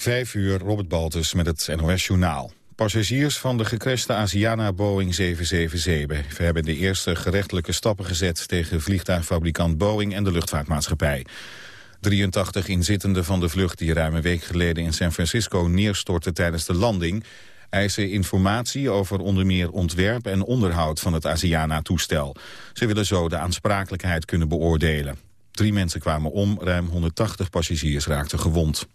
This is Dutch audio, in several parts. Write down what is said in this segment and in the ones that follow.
Vijf uur, Robert Baltus met het NOS-journaal. Passagiers van de gecrashte Asiana Boeing 777 hebben de eerste gerechtelijke stappen gezet tegen vliegtuigfabrikant Boeing en de luchtvaartmaatschappij. 83 inzittenden van de vlucht die ruim een week geleden in San Francisco neerstortte tijdens de landing eisen informatie over onder meer ontwerp en onderhoud van het Asiana-toestel. Ze willen zo de aansprakelijkheid kunnen beoordelen. Drie mensen kwamen om, ruim 180 passagiers raakten gewond.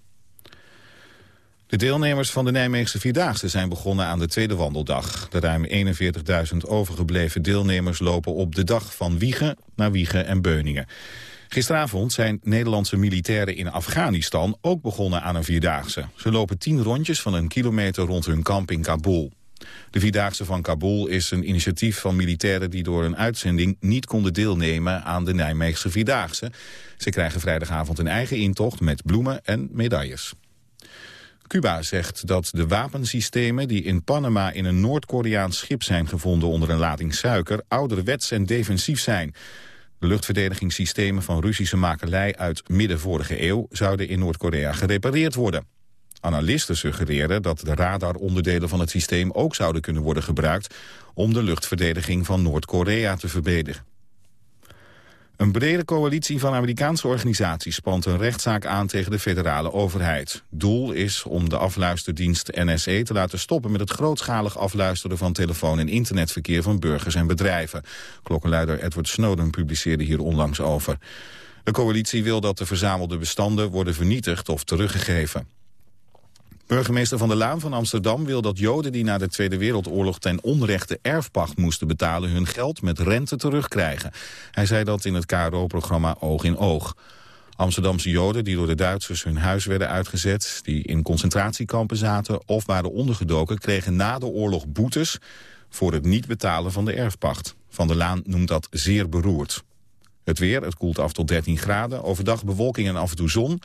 De deelnemers van de Nijmeegse Vierdaagse zijn begonnen aan de tweede wandeldag. De ruim 41.000 overgebleven deelnemers lopen op de dag van Wiegen naar Wiegen en Beuningen. Gisteravond zijn Nederlandse militairen in Afghanistan ook begonnen aan een Vierdaagse. Ze lopen tien rondjes van een kilometer rond hun kamp in Kabul. De Vierdaagse van Kabul is een initiatief van militairen die door een uitzending niet konden deelnemen aan de Nijmeegse Vierdaagse. Ze krijgen vrijdagavond een eigen intocht met bloemen en medailles. Cuba zegt dat de wapensystemen die in Panama in een Noord-Koreaans schip zijn gevonden onder een lading suiker ouderwets en defensief zijn. De luchtverdedigingssystemen van Russische makelij uit midden vorige eeuw zouden in Noord-Korea gerepareerd worden. Analisten suggereren dat de radaronderdelen van het systeem ook zouden kunnen worden gebruikt om de luchtverdediging van Noord-Korea te verbeteren. Een brede coalitie van Amerikaanse organisaties spant een rechtszaak aan tegen de federale overheid. Doel is om de afluisterdienst NSE te laten stoppen met het grootschalig afluisteren van telefoon- en internetverkeer van burgers en bedrijven. Klokkenluider Edward Snowden publiceerde hier onlangs over. De coalitie wil dat de verzamelde bestanden worden vernietigd of teruggegeven. Burgemeester Van der Laan van Amsterdam wil dat Joden die na de Tweede Wereldoorlog ten onrechte erfpacht moesten betalen hun geld met rente terugkrijgen. Hij zei dat in het KRO-programma Oog in Oog. Amsterdamse Joden die door de Duitsers hun huis werden uitgezet, die in concentratiekampen zaten of waren ondergedoken, kregen na de oorlog boetes voor het niet betalen van de erfpacht. Van der Laan noemt dat zeer beroerd. Het weer, het koelt af tot 13 graden. Overdag bewolking en af en toe zon.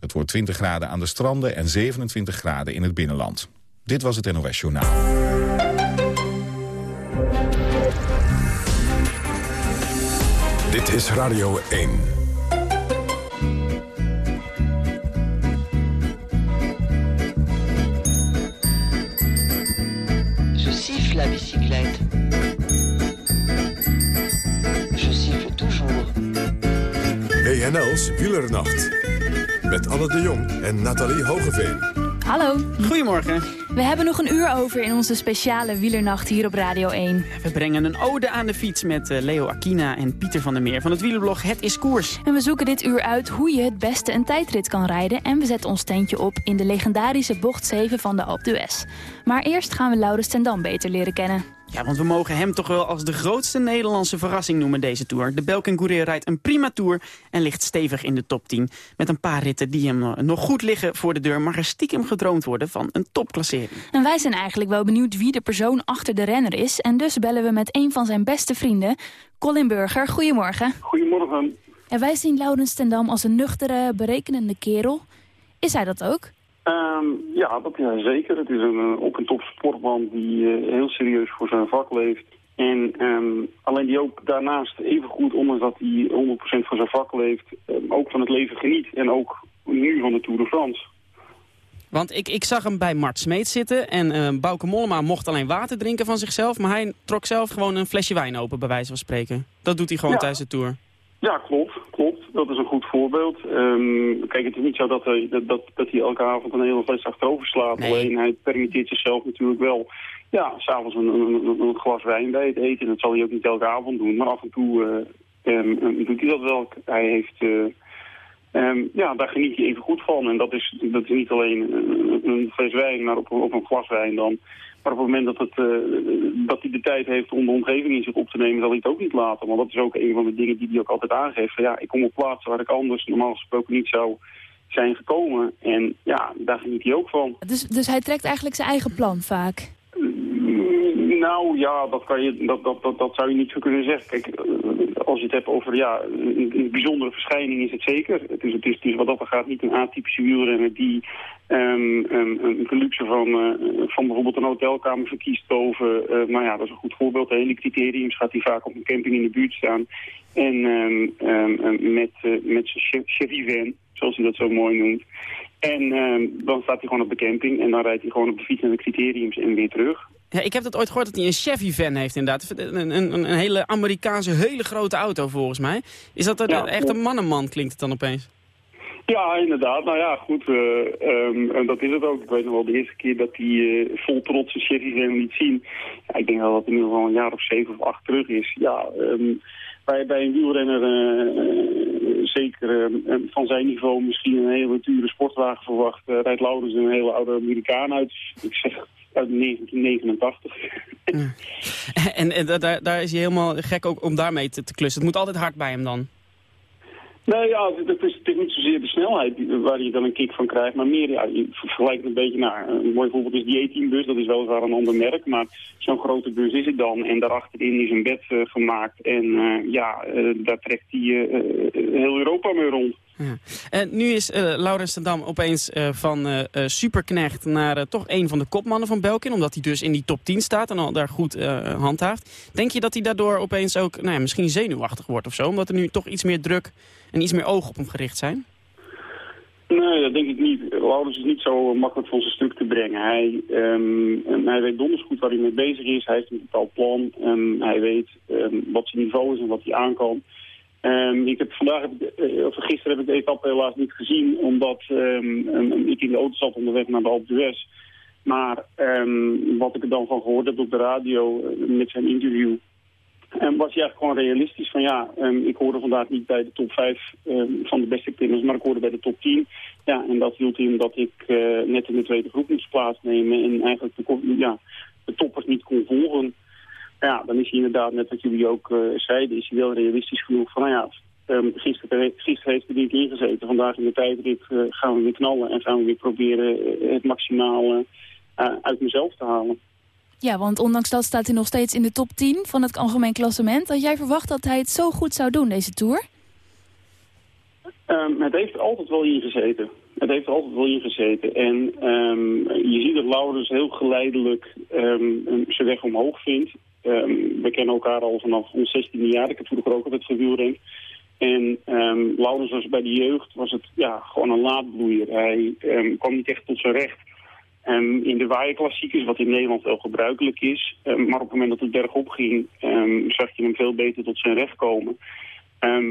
Het wordt 20 graden aan de stranden en 27 graden in het binnenland. Dit was het NOS Journaal. Dit is Radio 1. Je siffle la bicyclette. WNL's Wielernacht. Met Anne de Jong en Nathalie Hogeveen. Hallo. Goedemorgen. We hebben nog een uur over in onze speciale wielernacht hier op Radio 1. We brengen een ode aan de fiets met eh, Leo Aquina en Pieter van der Meer van het wielerblog Het is Koers. En we zoeken dit uur uit hoe je het beste een tijdrit kan rijden. En we zetten ons tentje op in de legendarische bocht 7 van de Alpe d'Huez. Maar eerst gaan we Laurens ten Dam beter leren kennen. Ja, want we mogen hem toch wel als de grootste Nederlandse verrassing noemen deze Tour. De Belkin Courier rijdt een prima Tour en ligt stevig in de top 10. Met een paar ritten die hem eh, nog goed liggen voor de deur... mag er stiekem gedroomd worden van een topklassering. En wij zijn eigenlijk wel benieuwd wie de persoon achter de renner is. En dus bellen we met een van zijn beste vrienden, Colin Burger. Goedemorgen. Goedemorgen. En wij zien Laurens ten Dam als een nuchtere, berekenende kerel. Is hij dat ook? Ehm, ja, dat is hij zeker. Het is een eh, op- en top sportman die eh, heel serieus voor zijn vak leeft. En ehm, alleen die ook daarnaast even goed, ondanks dat hij 100% voor zijn vak leeft, ehm, ook van het leven geniet. En ook nu van de Tour de France. Want ik, ik zag hem bij Mart Smeet zitten en eh Bouke Mollema mocht alleen water drinken van zichzelf... maar hij trok zelf gewoon een flesje wijn open, bij wijze van spreken. Dat doet hij gewoon Ja. tijdens de Tour. Ja, klopt. Klopt. Dat is een goed voorbeeld. Ehm, kijk, het is niet zo dat hij, dat, dat, dat hij elke avond een hele fles achterover slaat. Nee. Alleen hij permitteert zichzelf natuurlijk wel, ja, s'avonds een, een, een- glas wijn bij het eten. Dat zal hij ook niet elke avond doen. Maar af en toe ehm, doet hij dat wel. Hij heeft... ehm, ja, daar geniet hij even goed van. En dat is, dat is niet alleen een, een fles wijn, maar op, op een glas wijn dan. Maar op het moment dat, het, eh, dat hij de tijd heeft om de omgeving in zich op te nemen, zal hij het ook niet laten. Want dat is ook een van de dingen die hij ook altijd aangeeft. Ja, ik kom op plaatsen waar ik anders normaal gesproken niet zou zijn gekomen. En ja, daar geniet hij ook van. Dus, dus hij trekt eigenlijk zijn eigen plan vaak. Nou ja, dat, je, dat, zou je niet zo kunnen zeggen. Kijk, eh, als je het hebt over ja, een, bijzondere verschijning is het zeker. Het is, het is, wat dat er gaat niet een atypische wielrenner die ehm, een, een luxe van, eh, van bijvoorbeeld een hotelkamer verkiest boven. eh nou ja, dat is een goed voorbeeld. De hele criteriums gaat hij vaak op een camping in de buurt staan. En ehm, ehm, ehm, met, met zijn che- Chevy van, zoals hij dat zo mooi noemt. En ehm, dan staat hij gewoon op de camping en dan rijdt hij gewoon op de fiets naar de criteriums en weer terug. Ja, ik heb dat ooit gehoord dat hij een Chevy-van heeft inderdaad. Een, een, een, hele Amerikaanse, hele grote auto volgens mij. Is dat een, Ja. echt een mannenman, klinkt het dan opeens? Ja, inderdaad. Nou ja, goed. eh, ehm, en dat is het ook. Ik weet nog wel de eerste keer dat hij eh, vol trots een Chevy van liet zien. Ja, ik denk wel dat het in ieder geval een jaar of zeven of acht terug is. Ja, ehm, bij, bij een wielrenner eh, zeker van zijn niveau misschien een hele dure sportwagen verwacht. rijdt Laurens een hele oude Amerikaan uit. Ik zeg uit 1989. En, en da- daar, daar is hij helemaal gek ook om daarmee te, te klussen. Het moet altijd hard bij hem dan. Nee, ja, het, het is, het is niet zozeer de snelheid waar je dan een kick van krijgt, maar meer, ja, je vergelijkt het een beetje naar. Een mooi voorbeeld is die E-team-bus, dat is weliswaar een ander merk, maar zo'n grote bus is het dan. En daarachterin is een bed eh, gemaakt en eh, ja, eh, daar trekt hij heel Europa mee rond. En nu is eh Laurens ten Dam opeens eh, van eh, superknecht naar toch een van de kopmannen van Belkin. Omdat hij dus in die top 10 staat en al daar goed handhaaft. Denk je dat hij daardoor opeens ook nou ja, misschien zenuwachtig wordt of zo? Omdat er nu toch iets meer druk en iets meer oog op hem gericht zijn? Nee, dat denk ik niet. Laurens is niet zo makkelijk van zijn stuk te brengen. Hij, ehm, hij weet donders goed waar hij mee bezig is. Hij heeft een bepaald plan. En hij weet ehm, wat zijn niveau is en wat hij aan kan. Ehm, ik heb vandaag, eh, of gisteren heb ik de etappe helaas niet gezien, omdat ehm, ik in de auto zat onderweg naar de Alpe d'Huez. Maar ehm, wat ik er dan van gehoord heb op de radio eh, met zijn interview, was hij eigenlijk gewoon realistisch van ja, ik hoorde vandaag niet bij de top 5 ehm, van de beste klimmers, maar ik hoorde bij de top 10. Ja, en dat hield in dat ik eh, net in de tweede groep moest plaatsnemen en eigenlijk de, ja, de toppers niet kon volgen. Ja, dan is hij inderdaad, net wat jullie ook eh, zeiden, is hij wel realistisch genoeg van nou ja, ehm, gisteren, gisteren heeft hij niet ingezeten. Vandaag in de tijdrit eh, gaan we weer knallen en gaan we weer proberen eh, het maximale uit mezelf te halen. Ja, want ondanks dat staat hij nog steeds in de top 10 van het algemeen klassement. Had jij verwacht dat hij het zo goed zou doen, deze Tour? Ehm, het heeft er altijd wel ingezeten. Het heeft altijd wel ingezeten. En ehm, je ziet dat Laurens heel geleidelijk zijn weg omhoog vindt. Ehm, we kennen elkaar al vanaf ons 16e jaar. Ik heb vroeger ook altijd gewielrend. En ehm Laurens was bij de jeugd was het ja, gewoon een laadbloeier. Hij ehm, kwam niet echt tot zijn recht. Ehm, in de waaienklassiekers, wat in Nederland wel gebruikelijk is. Maar op het moment dat het bergop ging, zag je hem veel beter tot zijn recht komen.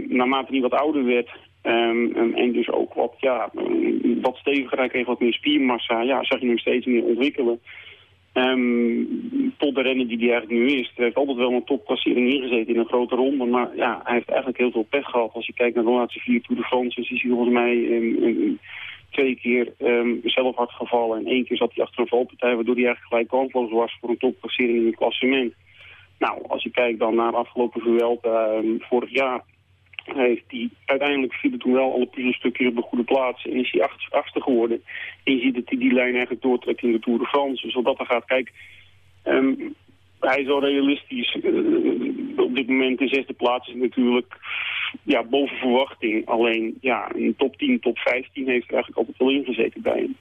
Naarmate hij wat ouder werd en, dus ook wat, ja, wat steviger, hij kreeg wat meer spiermassa, ja, zag je hem steeds meer ontwikkelen. Ehm, tot de renner die hij eigenlijk nu is. Hij heeft altijd wel een topklassering ingezeten in een grote ronde. Maar ja, hij heeft eigenlijk heel veel pech gehad. Als je kijkt naar de laatste vier Tour de France, is hij volgens mij ehm, twee keer ehm, zelf hard gevallen. En één keer zat hij achter een valpartij, waardoor hij eigenlijk gelijk kansloos was voor een topklassering in het klassement. Nou, als je kijkt dan naar afgelopen Vuelta ehm, vorig jaar, heeft hij uiteindelijk viel toen wel alle puzzelstukjes op de goede plaats en is hij acht, achtste geworden. En je ziet dat hij die lijn eigenlijk doortrekt in de Tour de France. Dus wat dat er gaat, kijk, ehm, hij is wel realistisch. Eh, op dit moment de zesde plaats is natuurlijk ja, boven verwachting. Alleen ja, een top 10, top 15 heeft er eigenlijk altijd wel ingezeten bij hem.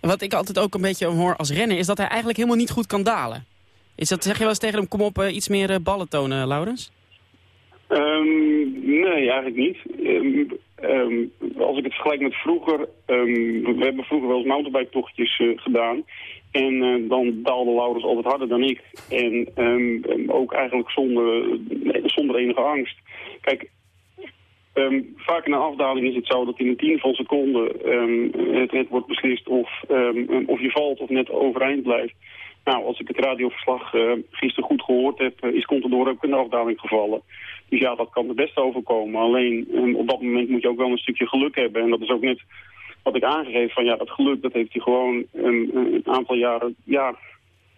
Wat ik altijd ook een beetje hoor als renner... is dat hij eigenlijk helemaal niet goed kan dalen. Is dat, zeg je wel eens tegen hem, kom op, eh, iets meer eh, ballen tonen, Laurens? Ehm, nee, eigenlijk niet. Ehm, ehm, als ik het vergelijk met vroeger, we hebben vroeger wel eens mountainbike-tochtjes eh, gedaan. En eh, dan daalde Laurens altijd harder dan ik. En ook eigenlijk zonder, nee, zonder enige angst. Kijk, vaak in een afdaling is het zo dat in een tien van seconde ehm, het, het wordt beslist of, of je valt of net overeind blijft. Nou, als ik het radioverslag eh, gisteren goed gehoord heb, eh, is Contador ook in de afdaling gevallen. Dus ja, dat kan het best overkomen. Alleen ehm, op dat moment moet je ook wel een stukje geluk hebben. En dat is ook net wat ik aangegeven van ja, dat geluk dat heeft hij gewoon een, een aantal jaren ja,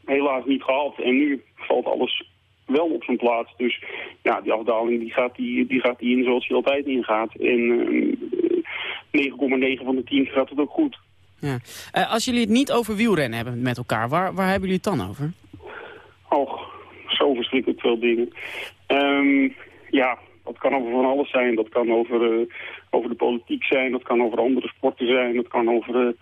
helaas niet gehad. En nu valt alles wel op zijn plaats. Dus ja, die afdaling die gaat die, die gaat die in zoals hij altijd ingaat. En ehm, 9,9 van de 10 gaat het ook goed. Ja. Eh, als jullie het niet over wielrennen hebben met elkaar, waar, waar hebben jullie het dan over? Och, zo verschrikkelijk veel dingen. Ehm, ja, dat kan over van alles zijn. Dat kan over, eh, over de politiek zijn, dat kan over andere sporten zijn, dat kan over eh,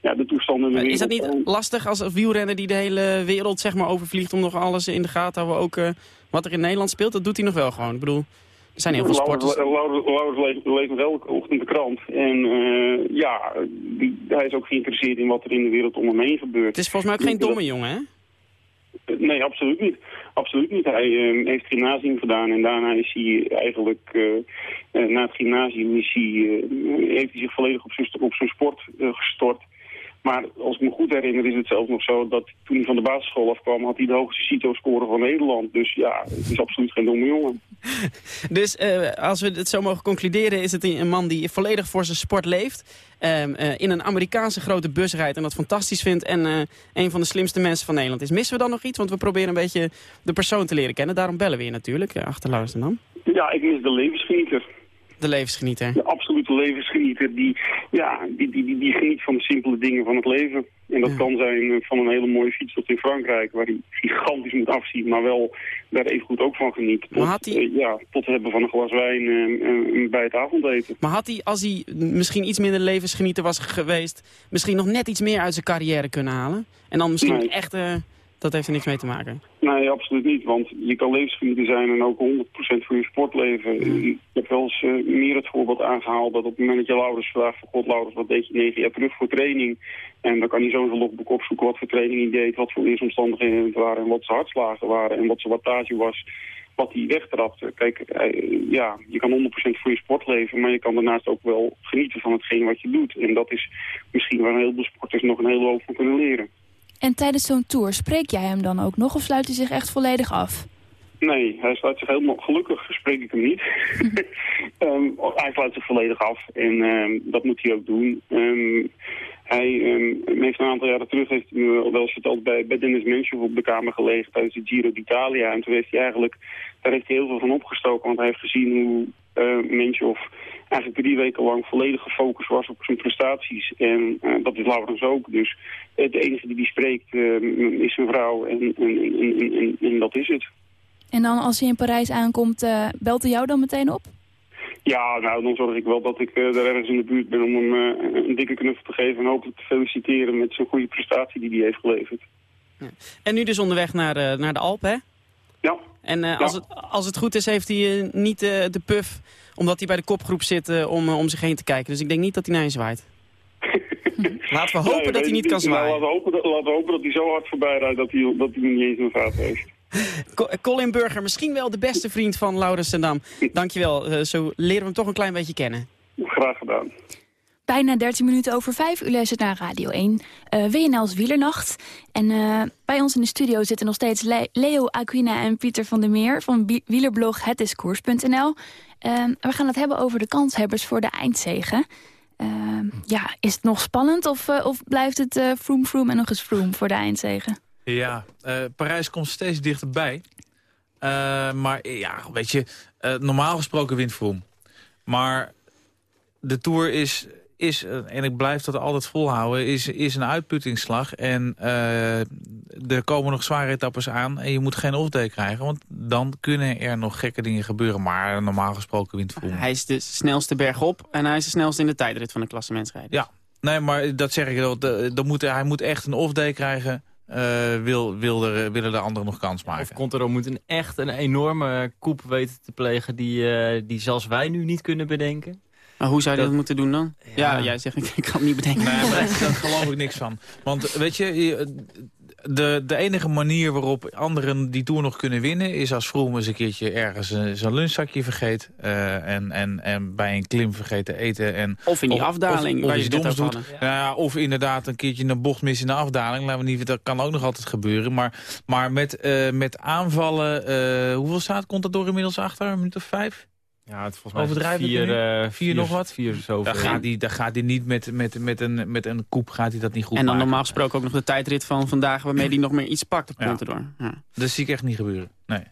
ja, de toestanden in de wereld. is dat niet lastig als wielrenner die de hele wereld zeg maar, overvliegt om nog alles in de gaten te houden? Ook eh, wat er in Nederland speelt, dat doet hij nog wel gewoon. Ik bedoel, Er zijn heel veel sporters. Laurens nog elke ochtend de krant. En ja, die, hij is ook geïnteresseerd in wat er in de wereld om hem heen gebeurt. Het is volgens mij ook geen domme jongen, hè? Nee, absoluut niet. Absoluut niet. Hij uh, heeft gymnasium gedaan en daarna is hij eigenlijk, uh, na het gymnasium is hij, heeft hij zich volledig op zijn, op zijn sport gestort. Maar als ik me goed herinner is het zelfs nog zo dat toen hij van de basisschool afkwam... had hij de hoogste CITO-score van Nederland. Dus ja, het is absoluut geen domme jongen. dus uh, als we het zo mogen concluderen... is het een man die volledig voor zijn sport leeft... Um, uh, in een Amerikaanse grote bus rijdt en dat fantastisch vindt... en uh, een van de slimste mensen van Nederland is. Missen we dan nog iets? Want we proberen een beetje de persoon te leren kennen. Daarom bellen we je natuurlijk, achter dan. Ja, ik mis de levensgenieter de levensgenieter. De absolute levensgenieter die, ja, die, die, die, die geniet van de simpele dingen van het leven. En dat kan zijn eh, van een hele mooie fiets tot in Frankrijk, waar hij gigantisch moet afzien, maar wel daar even goed ook van geniet. Tot, maar had hij... Uh, ja, tot het hebben van een glas wijn uh, bij het avondeten. Maar had hij, als hij misschien iets minder levensgenieter was geweest, misschien nog net iets meer uit zijn carrière kunnen halen? En dan misschien nee. echt dat heeft er niks mee te maken? Nee, absoluut niet. Want je kan levensgenieter zijn en ook 100% voor je sport leven. Ik heb wel eens uh, meer het voorbeeld aangehaald dat op het moment dat je Laurens vraagt... van God Laurens, wat deed je negen jaar terug voor training? En dan kan hij zo'n logboek opzoeken wat voor training hij deed... wat voor weersomstandigheden het waren en wat zijn hartslagen waren... en wat zijn wattage was wat hij wegtrapte. Kijk, uh, ja, je kan 100% voor je sport leven, maar je kan daarnaast ook wel genieten van hetgeen wat je doet. En dat is misschien waar een heleboel sporters nog een hele hoop van kunnen leren. En tijdens zo'n tour, spreek jij hem dan ook nog of sluit hij zich echt volledig af? Nee, hij sluit zich helemaal... Gelukkig spreek ik hem niet. um, hij sluit zich volledig af en um, dat moet hij ook doen. Um, hij heeft een aantal jaren terug, heeft hij me wel eens verteld, bij, bij Dennis Menschov op de kamer gelegen tijdens de Giro d'Italia. En toen heeft hij eigenlijk, daar heeft hij heel veel van opgestoken, want hij heeft gezien hoe uh, eigenlijk drie weken lang volledig gefocust was op zijn prestaties. En uh, dat is Laurens ook. Dus uh, de enige die die spreekt uh, is zijn vrouw en, en, en, en, dat is het. En dan als hij in Parijs aankomt, belt hij jou dan meteen op? Ja, nou, dan zorg ik wel dat ik daar ergens in de buurt ben om hem een dikke knuffel te geven... en hopelijk te feliciteren met zo'n goede prestatie die hij heeft geleverd. Ja. En nu dus onderweg naar, naar de Alpen, hè? Ja. En als, Het, als het goed is, heeft hij niet de puff omdat hij bij de kopgroep zit uh, om, om zich heen te kijken. Dus ik denk niet dat hij naar je zwaait. laten we hopen dat hij niet kan zwaaien. laten, we hopen dat, laten we hopen dat hij zo hard voorbij rijdt dat hij, dat hij niet eens een vaat heeft. Colin Burger, misschien wel de beste vriend van Laurens Sendam. Dankjewel, uh, zo leren we hem toch een klein beetje kennen. Graag gedaan. Bijna 13 minuten over 5. U luistert naar Radio 1. Uh, WNL's Wielernacht. En uh, bij ons in de studio zitten nog steeds Le Leo Aquina en Pieter van der Meer... van wielerblog hetdiscours.nl. Uh, we gaan het hebben over de kanshebbers voor de eindzegen. ja, is het nog spannend of, uh, of blijft het uh, vroom vroom en nog eens vroom voor de eindzegen? Ja, Parijs komt steeds dichterbij. maar ja, weet je, normaal gesproken wint Vroom. Maar de Tour is is, eh, en ik blijf dat altijd volhouden, is, is een uitputtingsslag. En uh, er komen nog zware etappes aan en je moet geen off-day krijgen. Want dan kunnen er nog gekke dingen gebeuren. Maar normaal gesproken wint Vroom. Hij is de snelste bergop en hij is de snelste in de tijdrit van de klassementsrijders. Ja, nee, maar dat zeg ik wel. Dan moet, hij moet echt een off-day krijgen. Uh, wil, wil er, willen de anderen nog kans maken. Of Contador moet een echt een enorme koep weten te plegen... die, uh, die zelfs wij nu niet kunnen bedenken. Maar hoe zou je dat, moeten doen dan? Ja, jij zegt, ik, ik kan het niet bedenken. Nee, maar daar geloof ik niks van. Want weet je, de, de enige manier waarop anderen die Tour nog kunnen winnen... is als Vroom eens een keertje ergens zijn lunchzakje vergeet... Uh, en, en, en bij een klim vergeten eten. En, of in die afdaling, of, waar je doms doet. Ja. of inderdaad een keertje een bocht mis in de afdaling. Laten we niet, dat kan ook nog altijd gebeuren. Maar, maar met, uh, met aanvallen... Uh, hoeveel staat komt dat door inmiddels achter? Een minuut of vijf? Ja, het volgens mij Overdrijven vier, uh, vier, nog wat. Vier zo daar, gaat hij, daar gaat hij niet met, met, met, een, met een koep gaat hij dat niet goed En dan maken. normaal gesproken ook nog de tijdrit van vandaag... waarmee hij nog meer iets pakt op ja. Contador. Ja. Dat zie ik echt niet gebeuren, nee.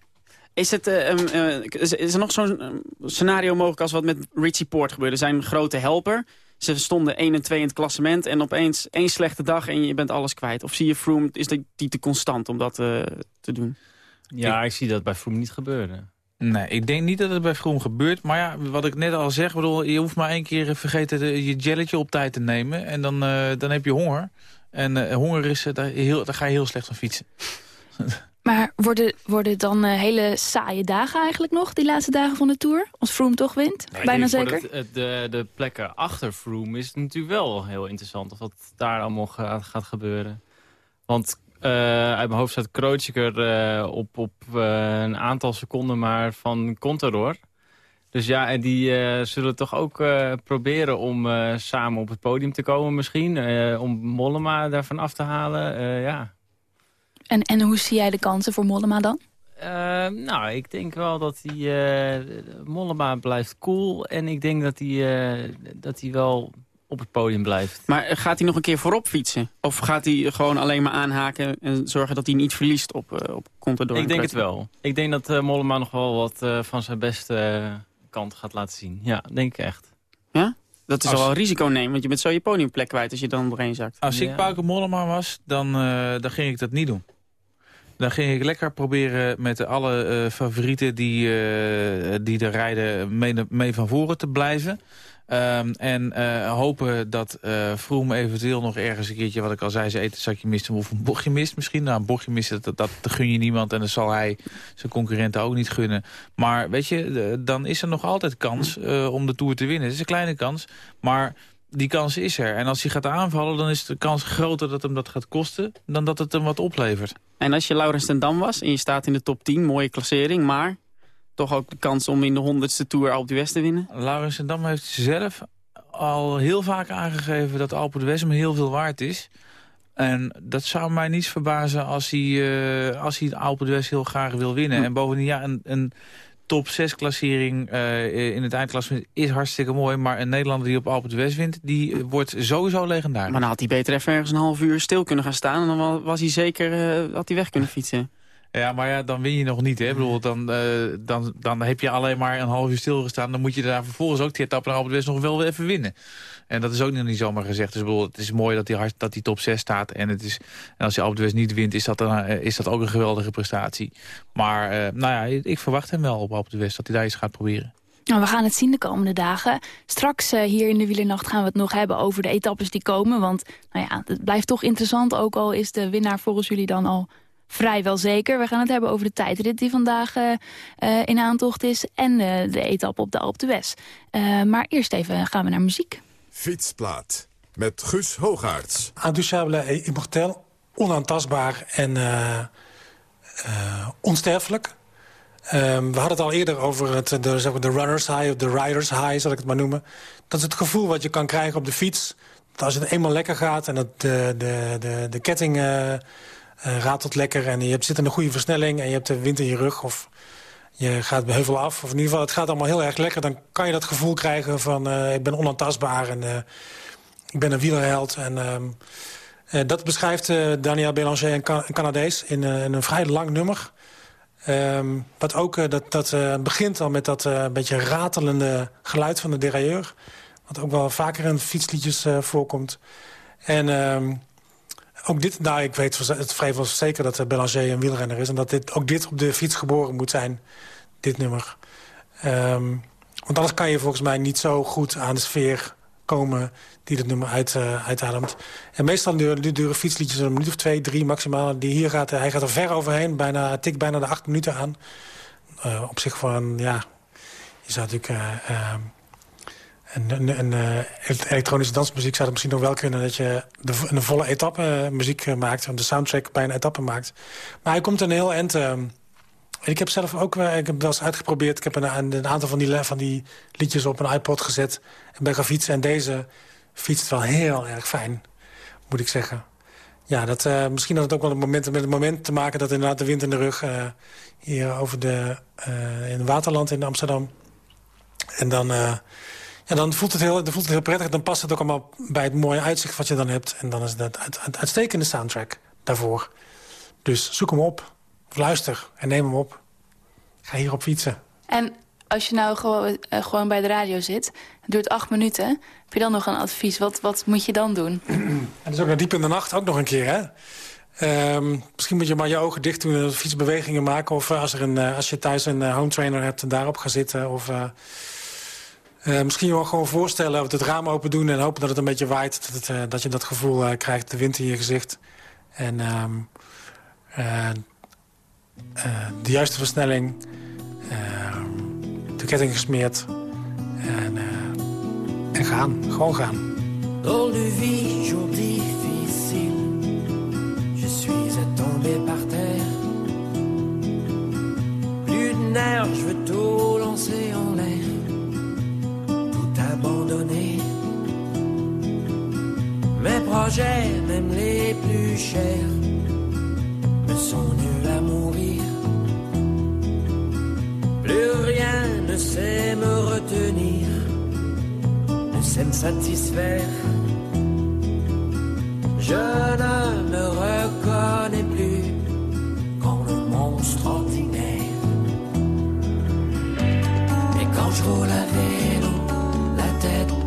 Is, het, uh, uh, is er nog zo'n scenario mogelijk als wat met Richie Poort gebeurde? Zijn grote helper. Ze stonden 1 en 2 in het klassement en opeens één slechte dag en je bent alles kwijt. Of zie je Froome, is die te constant om dat te doen? Ja, ik, ik zie dat bij Froome niet gebeuren. Nee, ik denk niet dat het bij Vroom gebeurt. Maar ja, wat ik net al zeg, bedoel, je hoeft maar één keer vergeten je jelletje op tijd te nemen. En dan, uh, dan heb je honger. En uh, honger is, uh, daar, heel, daar ga je heel slecht van fietsen. Maar worden, worden het dan eh, hele saaie dagen eigenlijk nog, die laatste dagen van de Tour? Als Froome toch wint? Nee, Bijna zeker? voor het- het- de, de plekken achter Froome is natuurlijk wel heel interessant. Of wat daar allemaal gaat, gaat gebeuren. Want eh, uit mijn hoofd staat Kreuziger eh, op, op eh, een aantal seconden maar van Contador. Dus ja, en die eh, zullen toch ook eh, proberen om eh, samen op het podium te komen misschien. eh, om Mollema daarvan af te halen, eh, ja. En, en hoe zie jij de kansen voor Mollema dan? Eh, nou, ik denk wel dat hij... eh Mollema blijft cool. En ik denk dat hij, eh, dat hij wel op het podium blijft. Maar eh, gaat hij nog een keer voorop fietsen? Of gaat hij gewoon alleen maar aanhaken en zorgen dat hij niet verliest op, eh op Contador? ik en denk het wel. Ik denk dat eh, Mollema nog wel wat eh, van zijn beste kant gaat laten zien. Ja, denk ik echt. Dat is Als- al wel een risico nemen, want je bent zo je podiumplek kwijt als je dan doorheen zakt. Als Ja. ik Bauke Mollema was, dan, eh, dan ging ik dat niet doen. Dan ging ik lekker proberen met alle eh, favorieten die, eh, die er rijden mee, mee van voren te blijven. Ehm, en eh, hopen dat eh Vroom eventueel nog ergens een keertje, wat ik al zei, zijn etenzakje mist of een bochtje mist misschien. Nou, een bochtje missen, dat, dat, gun je niemand en dat zal hij zijn concurrenten ook niet gunnen. Maar weet je, dan is er nog altijd kans eh, om de Tour te winnen. Het is een kleine kans, maar die kans is er. En als hij gaat aanvallen, dan is de kans groter dat hem dat gaat kosten... dan dat het hem wat oplevert. En als je Laurens ten Dam was en je staat in de top 10, mooie klassering, maar toch ook de kans om in de honderdste Tour Alpe d'Huez te winnen? Laurens en Dam heeft zelf al heel vaak aangegeven... dat Alpe d'Huez hem heel veel waard is. En dat zou mij niets verbazen als hij, eh, als hij de Alpe d'Huez heel graag wil winnen. Hm. En bovendien, ja, een, een top 6 klassering eh, in het eindklassement is hartstikke mooi. Maar een Nederlander die op Alpe d'Huez wint, die wordt sowieso legendarisch. Maar dan had hij beter even ergens een half uur stil kunnen gaan staan... en dan wa- was hij zeker, eh, had hij weg kunnen fietsen. Ja, maar ja, dan win je nog niet. Hè? Bedoel, dan, eh, dan, dan heb je alleen maar een half uur stilgestaan. Dan moet je daar vervolgens ook die etappe naar d'Huez nog wel even winnen. En dat is ook nog niet zomaar gezegd. Dus ik bedoel, het is mooi dat die, hard, dat die top 6 staat. En, het is, en als je d'Huez niet wint, is dat, dan, eh, is dat ook een geweldige prestatie. Maar eh, nou ja, ik, verwacht hem wel op Alpe d'Huez dat hij daar iets gaat proberen. Nou, we gaan het zien de komende dagen. Straks hier in de Wielernacht gaan we het nog hebben over de etappes die komen. Want nou ja, het blijft toch interessant, ook al is de winnaar volgens jullie dan al vrijwel zeker. We gaan het hebben over de tijdrit die vandaag eh, eh, in aantocht is... en eh, de etappe op de Alpe d'Huez. Eh, maar eerst even gaan we naar muziek. Fietsplaat. Met Guus Hoogaerts. Indouchable et immortel. Onaantastbaar en eh, eh, onsterfelijk. Ehm, we hadden het al eerder over het, de, zeg maar, de runners high of de riders high, zal ik het maar noemen. Dat is het gevoel wat je kan krijgen op de fiets. Dat als het eenmaal lekker gaat en dat de, de, de, de ketting eh, eh, ratelt lekker... en je hebt, zit in een goede versnelling en je hebt de wind in je rug... of je gaat heuvel af, of in ieder geval het gaat allemaal heel erg lekker... dan kan je dat gevoel krijgen van eh, ik ben onaantastbaar en eh, ik ben een wielerheld. En, ehm, eh, dat beschrijft Daniel Bélanger, een, Can- een Canadees, in, in een vrij lang nummer... Ehm, wat ook dat, dat begint al met dat een beetje ratelende geluid van de derailleur. Wat ook wel vaker in fietsliedjes voorkomt. En ehm, ook dit, nou ik weet het vrijwel zeker dat uh, Belanger een wielrenner is. En dat dit, ook dit op de fiets geboren moet zijn, dit nummer. Ehm, want anders kan je volgens mij niet zo goed aan de sfeer komen die het nummer uit, uh, uitademt. En meestal duren, duren fietsliedjes een minuut of twee, drie maximaal. Die hier gaat, hij gaat er ver overheen, bijna, tikt bijna de acht minuten aan. Op zich van, ja, je zou natuurlijk... Uh, een uh, elektronische dansmuziek zou het misschien nog wel kunnen... dat je de, een volle etappe muziek maakt, de soundtrack bij een etappe maakt. Maar hij komt een heel eind... ik heb zelf ook ik heb wel eens uitgeprobeerd. Ik heb een, aantal van die, van die liedjes op een iPod gezet en ben gaan fietsen. En deze fietst wel heel erg fijn, moet ik zeggen. Ja, dat, misschien had het ook wel een moment, met het moment te maken... dat inderdaad de wind in de rug hier over de, uh, in Waterland in Amsterdam. En dan, ja, dan, voelt het heel, dan voelt het heel prettig. Dan past het ook allemaal bij het mooie uitzicht wat je dan hebt. En dan is dat uit, uit, uitstekende soundtrack daarvoor. Dus zoek hem op, of luister en neem hem op. Ga hierop fietsen. En als je nou gewoon, uh, gewoon bij de radio zit, het duurt acht minuten... heb je dan nog een advies? Wat, wat moet je dan doen? En dat is ook naar diep in de nacht ook nog een keer, hè? Um, misschien moet je maar je ogen dicht doen en fietsbewegingen maken. Of uh, als, er een, uh, als je thuis een home trainer hebt en daarop gaan zitten. Of misschien wel gewoon voorstellen het raam open doen... en hopen dat het een beetje waait. Dat, het, dat je dat gevoel krijgt, de wind in je gezicht. En um, de juiste versnelling, de ketting gesmeerd en, en gaan. Gewoon gaan. De vie, difficile. Je suis par terre. Plus je veux tout lancer en l'air. Tout abandonner. Mes projets, même les plus chers, me sont nuls à mourir. Plus rien ne sait me retenir, ne sait me satisfaire. Je ne me reconnais plus quand le monstre ordinaire. Et quand je roule à dead.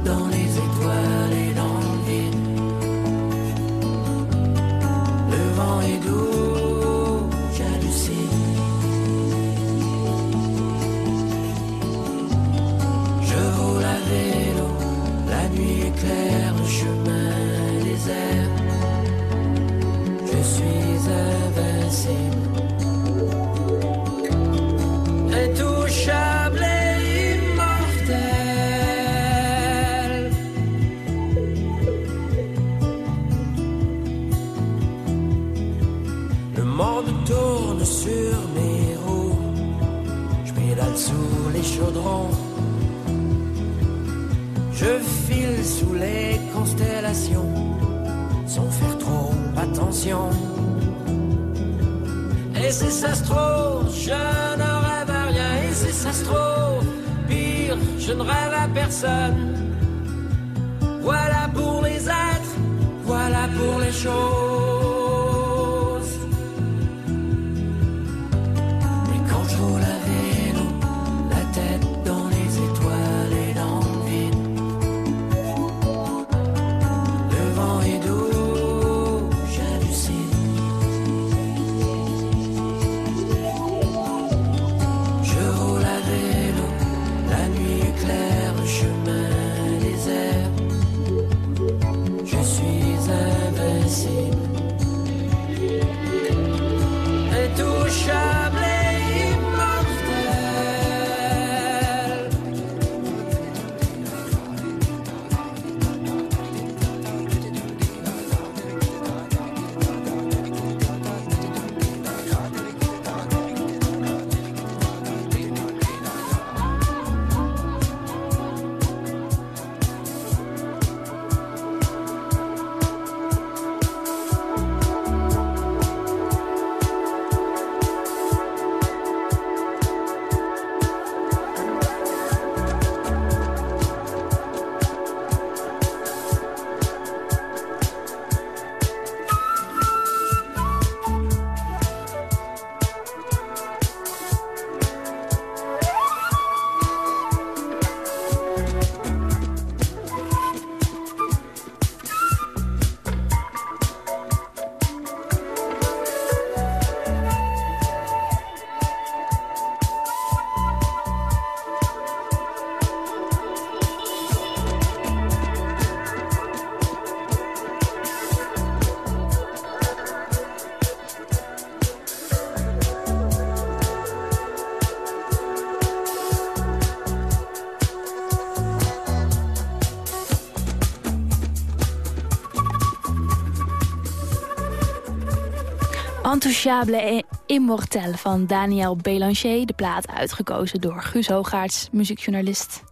Intouchable et Immortel van Daniel Bélanger. De plaat uitgekozen door Guus Hoogaerts, muziekjournalist.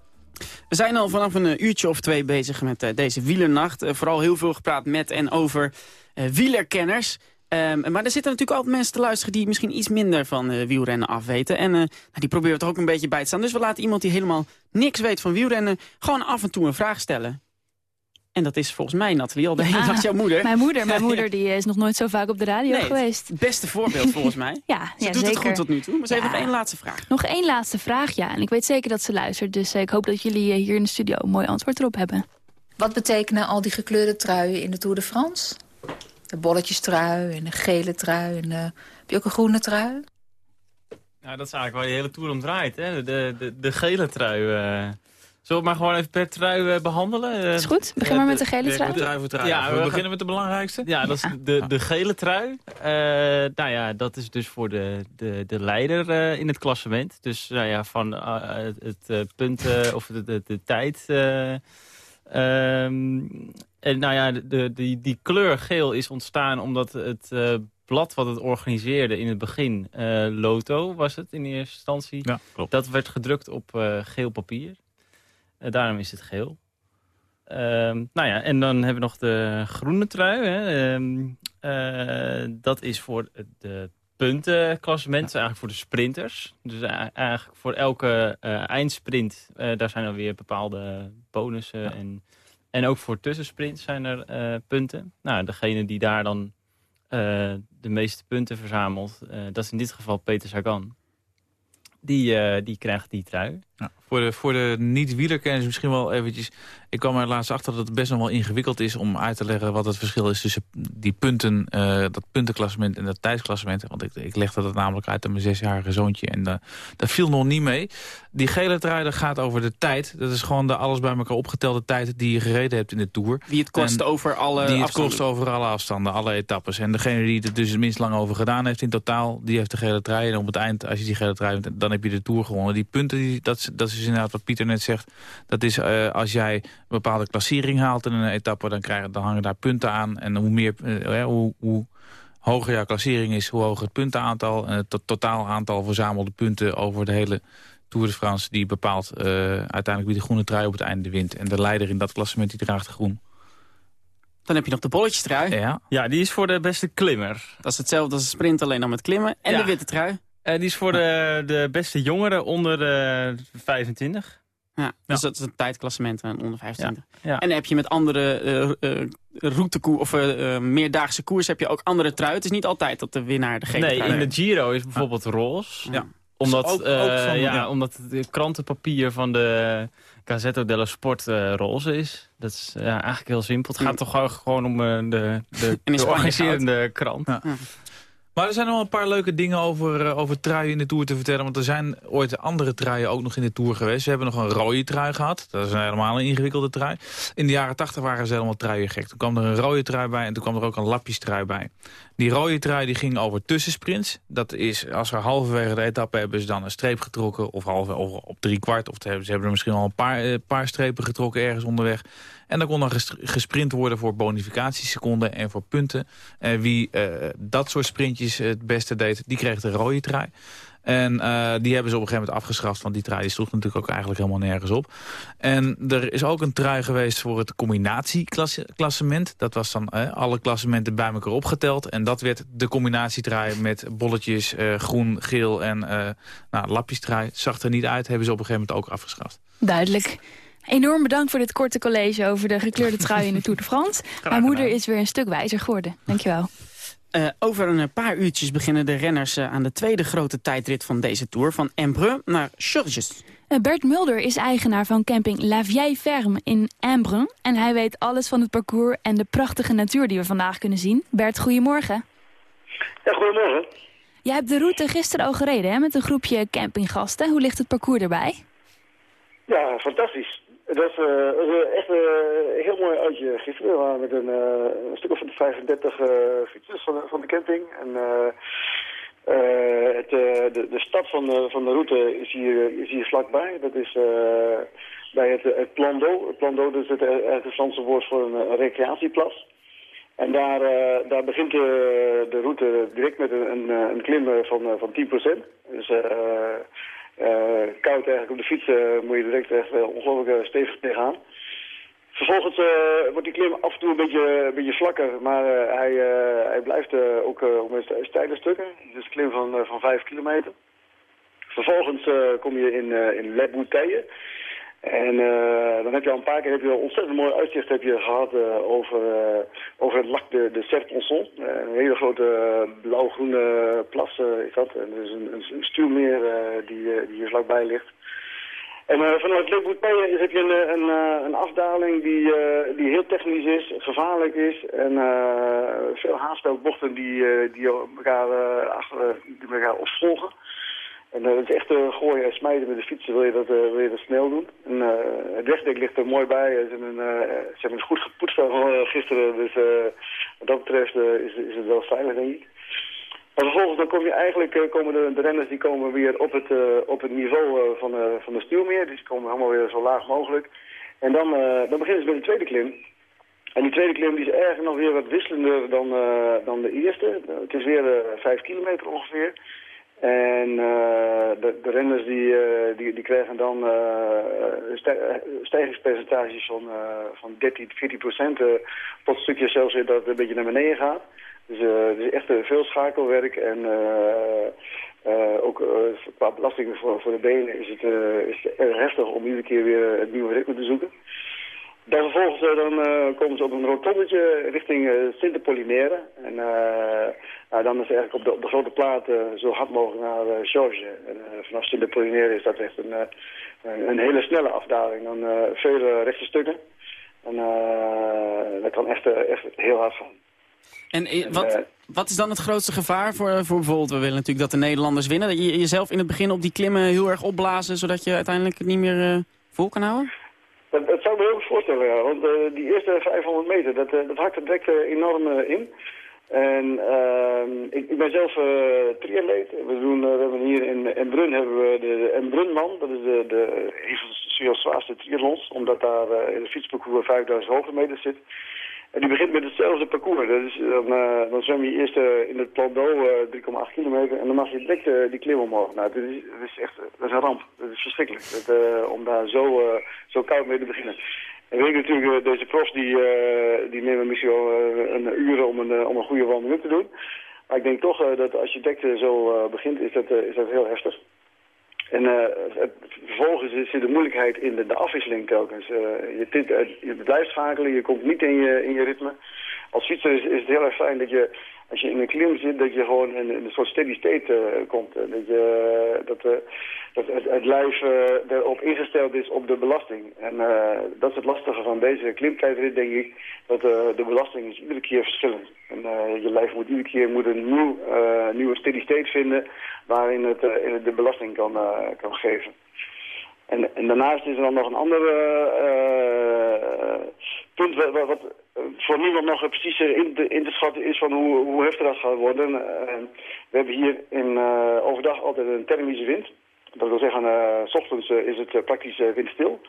We zijn al vanaf een eh, uurtje of twee bezig met eh, deze wielernacht. Eh, vooral heel veel gepraat met en over wielerkenners. Ehm, maar er zitten natuurlijk altijd mensen te luisteren die misschien iets minder van wielrennen afweten. En nou, die proberen toch ook een beetje bij te staan. Dus we laten iemand die helemaal niks weet van wielrennen gewoon af en toe een vraag stellen. En dat is volgens mij, Nathalie, al de hele Ah, dag jouw moeder. Mijn moeder, mijn moeder die is nog nooit zo vaak op de radio Nee, geweest. Het beste voorbeeld volgens mij. Ja, Ze ja doet zeker. het goed tot nu toe. Maar ze heeft nog één laatste vraag. Nog één laatste vraag, ja. En ik weet zeker dat ze luistert. Dus eh, ik hoop dat jullie eh, hier in de studio een mooi antwoord erop hebben. Wat betekenen al die gekleurde truien in de Tour de France? De bolletjestrui en de gele trui. En, eh, heb je ook een groene trui? Nou, dat is eigenlijk waar je hele Tour om draait. Hè? De, de, de gele trui. eh, Zullen we maar gewoon even per trui eh, behandelen? Is goed. Begin maar met de gele trui. Trui voor trui. Ja, we, beginnen met de belangrijkste. Ja, dat is de, de gele trui. Eh, nou ja, dat is dus voor de, de, de leider eh, in het klassement. Dus nou ja, van eh, het, eh, punten of de, de, de tijd. eh, ehm, en nou ja, de, die, die kleur geel is ontstaan omdat het eh, blad wat het organiseerde in het begin, eh, Loto was het in eerste instantie. Ja, klopt. Dat werd gedrukt op eh, geel papier. Daarom is het geel. Ehm, nou ja, en dan hebben we nog de groene trui. Hè. Ehm, eh, dat is voor de puntenklassement, dus eigenlijk voor de sprinters. Dus eigenlijk voor elke eh, eindsprint, eh, daar zijn dan weer bepaalde bonussen. En, en ook voor tussensprints zijn er punten. Nou, degene die daar dan de meeste punten verzamelt, dat is in dit geval Peter Sagan. Die, die krijgt die trui. Ja, voor de, voor de niet-wielerkenners misschien wel eventjes... Ik kwam er laatst achter dat het best nog wel ingewikkeld is... om uit te leggen wat het verschil is tussen die punten, eh, dat puntenklassement en dat tijdsklassement. Want ik, ik legde dat namelijk uit aan mijn zesjarige zoontje. En eh, dat viel nog niet mee. Die gele trui dat gaat over de tijd. Dat is gewoon de alles bij elkaar opgetelde tijd die je gereden hebt in de Tour. Wie het kost En over alle die het afstanden. kost over alle afstanden, alle etappes. En degene die het dus het minst lang over gedaan heeft in totaal... die heeft de gele trui. En op het eind, als je die gele trui hebt, dan heb je de Tour gewonnen. Die punten, die, dat, dat is inderdaad wat Pieter net zegt. Dat is eh, als jij een bepaalde klassering haalt in een etappe... dan, krijg, dan hangen daar punten aan. En hoe, meer, eh, hoe, hoe hoger jouw klassering is, hoe hoger het puntenaantal... en het to- totaal aantal verzamelde punten over de hele... Tour de France die bepaalt eh, uiteindelijk wie de groene trui op het einde wint. En de leider in dat klassement die draagt de groen. Dan heb je nog de bolletjestrui. Ja, Ja, die is voor de beste klimmer. Dat is hetzelfde als een sprint, alleen dan met klimmen. En Ja. de witte trui. Eh, die is voor de, de beste jongeren onder de 25. Ja, dus dat is een tijdklassement van onder 25. Ja, ja. En dan heb je met andere eh eh routekoer of eh, eh, meerdaagse koers heb je ook andere trui. Het is niet altijd dat de winnaar de gele Nee, in de. Giro is bijvoorbeeld roze. Ja. Omdat, ook- ook eh, van- ja, omdat het krantenpapier van de Gazzetto dello Sport eh, roze is. Dat is ja, eigenlijk heel simpel. Het gaat toch gewoon- gewoon om eh, de, de, de organiserende krant. Maar er zijn nog een paar leuke dingen over, eh, over truien in de Tour te vertellen. Want er zijn ooit andere truien ook nog in de Tour geweest. We hebben nog een rode trui gehad. Dat is een helemaal een ingewikkelde trui. In de jaren tachtig waren ze helemaal truien gek. Toen kwam er een rode trui bij en toen kwam er ook een lapjestrui bij. Die rode trui die ging over tussensprints. Dat is, als er halverwege de etappe hebben ze dan een streep getrokken. Of, halve, of op drie kwart. Of ze hebben, ze hebben er misschien al een paar, eh, paar strepen getrokken ergens onderweg. En dan kon dan ges- gesprint worden voor bonificatieseconden en voor punten. En wie eh, dat soort sprintjes het beste deed, die kreeg de rode trui. En eh, die hebben ze op een gegeven moment afgeschaft. Want die trui die sloeg natuurlijk ook eigenlijk helemaal nergens op. En er is ook een trui geweest voor het combinatieklassement. Dat was dan eh, alle klassementen bij elkaar opgeteld. En dat werd de combinatietrui met bolletjes groen, geel en nou, lapjestrui. Zag er niet uit, hebben ze op een gegeven moment ook afgeschaft. Duidelijk. Enorm bedankt voor dit korte college over de gekleurde trui in de Tour de France. Mijn moeder is weer een stuk wijzer geworden. Dankjewel. Eh, over een paar uurtjes beginnen de renners eh, aan de tweede grote tijdrit van deze Tour. Van Embrun naar Churges. Eh, Bert Mulder is eigenaar van camping La Vieille Ferme in Embrun. En hij weet alles van het parcours en de prachtige natuur die we vandaag kunnen zien. Bert, goedemorgen. Ja, goedemorgen. Jij hebt de route gisteren al gereden hè, met een groepje campinggasten. Hoe ligt het parcours erbij? Ja, fantastisch. Dat is eh, echt een heel mooi uitje gisteren. We waren met een, eh, een stuk of 35 eh fietsers van, de- camping. En eh, eh, het, eh, de, de stad van de, van de route is hier, is hier vlakbij. Dat is eh, bij het, het Plan d'Eau. Het Plan d'Eau dat is het, eh, het Franse woord voor een, een recreatieplas. En daar, eh, daar begint de, de route direct met een, een, een klim van, eh, van 10%. Dus eh, eh, koud eigenlijk op de fiets eh, moet je direct echt eh, ongelooflijk eh, stevig tegenaan. Vervolgens eh, wordt die klim af en toe een beetje, een beetje vlakker, maar eh, hij, eh, hij blijft eh, ook eh, op ste- steile stukken. Is een klim van, eh, van 5 kilometer. Vervolgens eh, kom je in, eh in Le. En eh, dan heb je al een paar keer heb je al ontzettend mooi uitzicht heb je gehad eh, over, eh, over het lac de, de Serponçon. Eh, een hele grote blauw-groene plas is dat. En er is een, een, een stuwmeer die, die hier vlakbij ligt. En vanuit Le Bouteille heb je een, een, een afdaling die, die heel technisch is, gevaarlijk is. En veel haarspeldbochten die, die elkaar, achter, die elkaar opvolgen. En uh, het is echt uh, gooien en smijten met de fietsen wil je dat, uh, wil je dat snel doen. En, het wegdek ligt er mooi bij. Ze hebben, het goed gepoetst gisteren. Dus wat dat betreft is, is het wel veilig, denk ik. Maar vervolgens dan kom je eigenlijk, komen de, renners die komen weer op het, op het niveau van, van de stuurmeer. Dus die komen allemaal weer zo laag mogelijk. En dan, dan beginnen ze met de tweede klim. En die tweede klim die is eigenlijk nog weer wat wisselender dan, dan de eerste. Het is weer vijf kilometer ongeveer. En uh, de, de, renners die, uh, die, die krijgen dan uh, stijgingspercentages van, van 13, 14 procent. tot stukjes zelfs dat het een beetje naar beneden gaat. Dus het is echt veel schakelwerk en ook qua belastingen voor, voor de benen is het, is het erg heftig om iedere keer weer het nieuwe ritme te zoeken. Dan vervolgens uh, dan, uh, komen ze op een rotondetje richting uh, Sint-Apollinaire. En nou, dan is eigenlijk op de, op de grote plaat zo hard mogelijk naar Georges. En vanaf Sint-Apollinaire is dat echt een, een, hele snelle afdaling. Dan vele rechte stukken. En dat kan echt, echt heel hard gaan. En wat, wat is dan het grootste gevaar voor, voor bijvoorbeeld, we willen natuurlijk dat de Nederlanders winnen. Dat je jezelf in het begin op die klimmen heel erg opblazen, zodat je uiteindelijk het niet meer vol kan houden? Dat, zou ik me heel goed voorstellen. Want uh, die eerste 500 meter, dat, uh, dat hakt er direct uh, enorm in. En ehm, ik, ben zelf triatleet. We, doen, we hebben hier in, in Brun hebben we de, de Brunman. Dat is de, de, een van de zwaarste. Omdat daar in de fietsparcours 5000 hoogte zit. En die begint met hetzelfde parcours. Dus dan, uh, dan zwem je eerst uh, in het plateau uh, 3,8 kilometer en dan mag je direct die klim omhoog. Nou, dat is, dat is echt dat is een ramp. Dat is verschrikkelijk. Dat, om daar zo, zo koud mee te beginnen. En weet natuurlijk, deze profs die, die nemen misschien wel een uur om een, om een goede wandeling te doen. Maar ik denk toch dat als je direct zo begint, is dat, is dat heel heftig. En uh, vervolgens zit de moeilijkheid in de, de afwisseling telkens. Uh, je, uh, je blijft schakelen, je komt niet in je, in je ritme. Als fietser is, is het heel erg fijn dat je, als je in een klim zit, dat je gewoon in, een soort steady state komt. dat je, dat, dat het, het lijf erop ingesteld is op de belasting. En dat is het lastige van deze klimtijdrit, denk ik. Dat de belasting is iedere keer verschillend. En je lijf moet iedere keer moet een nieuw, nieuwe steady state vinden waarin het, uh, de belasting kan, uh, kan geven. En, en, daarnaast is er dan nog een ander uh, punt wat, wat, voor niemand nog precies in te, in te schatten is van hoe, hoe heftig dat gaat worden. we hebben hier in, overdag altijd een thermische wind. Dat wil zeggen, s ochtends is het praktisch windstil.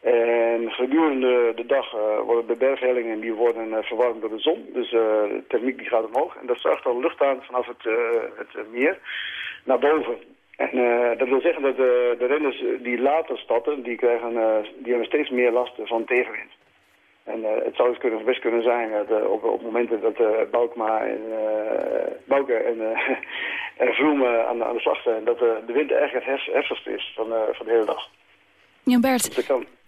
En gedurende de dag worden de berghellingen die worden verwarmd door de zon. Dus de thermiek die gaat omhoog. En dat zuigt al lucht aan vanaf het, het meer naar boven. En dat wil zeggen dat de, de renners die later stappen, die, krijgen, die hebben steeds meer last van tegenwind. En uh, het zou dus kunnen, best kunnen zijn dat op, op momenten dat uh, Boukma en, Bouke en, en Vroom aan, aan de slag zijn, dat de wind erg het heftigste is van, van de hele dag. Ja, Bert,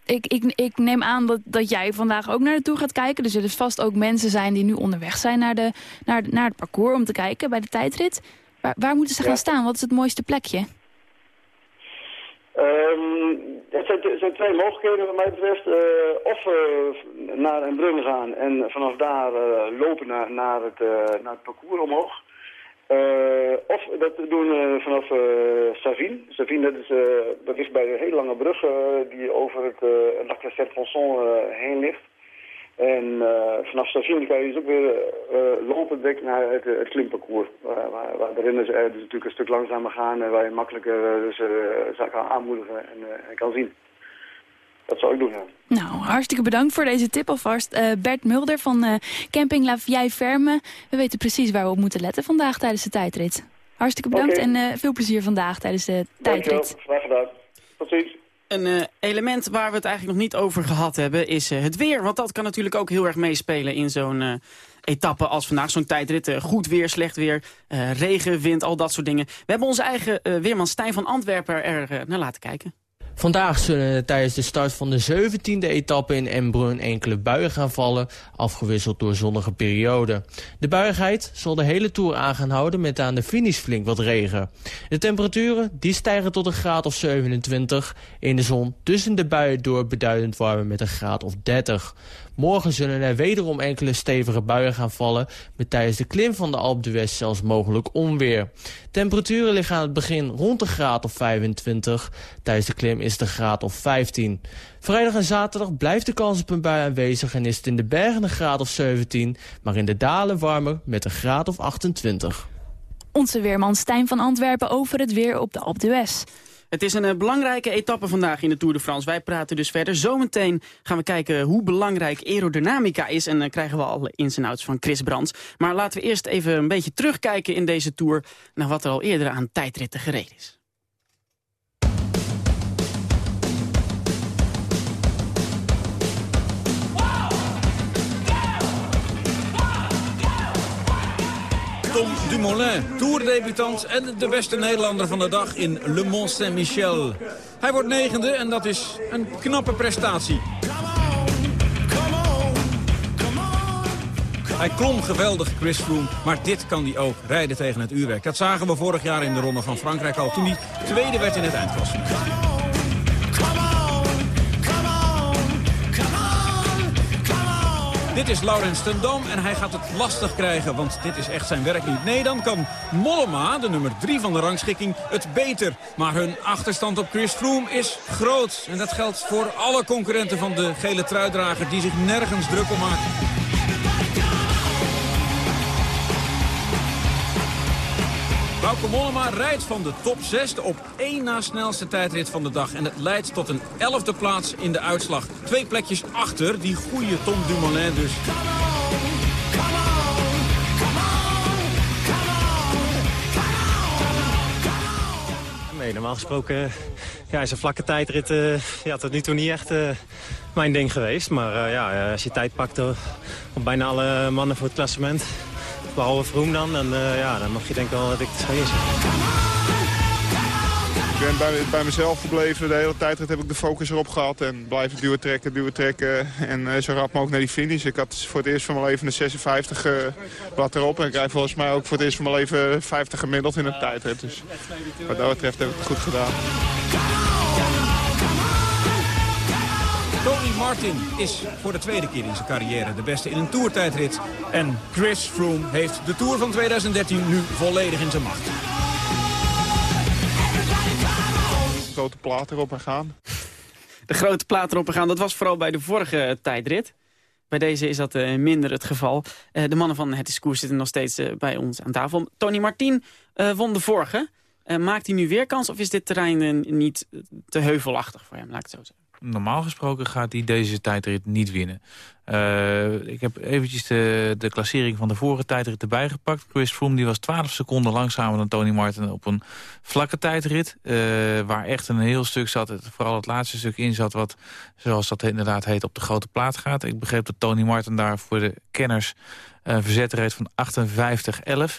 ik, ik, ik neem aan dat, dat jij vandaag ook naar naartoe gaat kijken. Er zullen vast ook mensen zijn die nu onderweg zijn naar, de, naar, naar het parcours om te kijken bij de tijdrit. Waar, waar moeten ze gaan staan? Wat is het mooiste plekje? Um, er, zijn, twee mogelijkheden wat mij betreft. Uh, of uh, naar een brun gaan en vanaf daar uh, lopen naar, naar, het, naar het parcours omhoog. of dat doen vanaf Savine. Savine dat is, dat ligt bij een hele lange brug die over het uh, Lac de Serponçon heen ligt. En uh, vanaf station kan je dus ook weer uh, lopen dek naar het, het klimparcours. Waar, waar, waar, de renners dus natuurlijk een stuk langzamer gaan en waar je makkelijker dus, uh, kan aanmoedigen en, kan zien. Dat zou ik doen, ja. Nou, hartstikke bedankt voor deze tip alvast. Bert Mulder van Camping La Vieille Ferme. We weten precies waar we op moeten letten vandaag tijdens de tijdrit. Hartstikke bedankt en veel plezier vandaag tijdens de tijdrit. Dankjewel, graag gedaan. Tot ziens. Een uh, element waar we het eigenlijk nog niet over gehad hebben is uh, het weer. Want dat kan natuurlijk ook heel erg meespelen in zo'n uh, etappe als vandaag. Zo'n tijdrit, goed weer, slecht weer, regen, wind, al dat soort dingen. We hebben onze eigen weerman Stijn van Antwerpen er naar laten kijken. Vandaag zullen tijdens de start van de 17e etappe in Embrun enkele buien gaan vallen, afgewisseld door zonnige perioden. De buigheid zal de hele Tour aan gaan houden met aan de finish flink wat regen. De temperaturen die stijgen tot een graad of 27. In de zon tussen de buien door beduidend warmer met een graad of 30. Morgen zullen er wederom enkele stevige buien gaan vallen... met tijdens de klim van de Alpe d'Huez zelfs mogelijk onweer. Temperaturen liggen aan het begin rond de graad of 25. Tijdens de klim is een graad of 15. Vrijdag en zaterdag blijft de kans op een bui aanwezig... en is het in de bergen een graad of 17... maar in de dalen warmer met een graad of 28. Onze weerman Stijn van Antwerpen over het weer op de Alpe d'Huez. Het is een uh, belangrijke etappe vandaag in de Tour de France. Wij praten dus verder. Zometeen gaan we kijken hoe belangrijk aerodynamica is. En dan uh, krijgen we alle ins en outs van Chris Brands. Maar laten we eerst even een beetje terugkijken in deze Tour... naar wat er al eerder aan tijdritten gereden is. Tom Dumoulin, toerdebutant en de beste Nederlander van de dag in Le Mont Saint-Michel. Hij wordt negende en dat is een knappe prestatie. Hij klom geweldig, Chris Froome, maar dit kan hij ook, rijden tegen het uurwerk. Dat zagen we vorig jaar in de Ronde van Frankrijk al, toen hij tweede werd in het eindklassement. Dit is Laurens ten Dam en hij gaat het lastig krijgen, want dit is echt zijn werk niet. Nee, dan kan Mollema, de nummer 3 van de rangschikking, het beter. Maar hun achterstand op Chris Froome is groot. En dat geldt voor alle concurrenten van de gele truidrager die zich nergens druk om maken. Bauke Mollema rijdt van de top 6 op één na snelste tijdrit van de dag. En het leidt tot een elfde plaats in de uitslag. Twee plekjes achter die goede Tom Dumoulin dus. Nee, normaal gesproken ja, is een vlakke tijdrit uh, ja, tot nu toe niet echt uh, mijn ding geweest. Maar ja, als je tijd pakt op bijna alle mannen voor het klassement... Behalve Vroom dan. En uh, ja, dan mag je denk ik wel dat ik het zou is. Ik ben bij, bij mezelf gebleven. De hele tijd heb ik de focus erop gehad. En blijven duwen, trekken, duwen, trekken. En uh, zo rap mogelijk naar die finish. Ik had voor het eerst van mijn leven een 56 uh, blad erop. En ik rijd volgens mij ook voor het eerst van mijn leven 50 gemiddeld in een tijdrit. Dus wat dat betreft heb ik het goed gedaan. Martin is voor de tweede keer in zijn carrière de beste in een toertijdrit. En Chris Froome heeft de Tour van 2013 nu volledig in zijn macht. Grote plaat erop en gaan. De grote plaat erop en gaan, dat was vooral bij de vorige tijdrit. Bij deze is dat uh, minder het geval. Uh, de mannen van Het is Koers zitten nog steeds uh, bij ons aan tafel. Tony Martin won de vorige. maakt hij nu weer kans of is dit terrein niet te heuvelachtig voor hem, laat ik het zo zeggen? Normaal gesproken gaat hij deze tijdrit niet winnen. Uh, ik heb eventjes de, de klassering van de vorige tijdrit erbij gepakt. Chris Froome die was 12 seconden langzamer dan Tony Martin op een vlakke tijdrit. Uh, waar echt een heel stuk zat, vooral het laatste stuk in zat... wat, zoals dat inderdaad heet, op de grote plaat gaat. Ik begreep dat Tony Martin daar voor de kenners een verzet reed van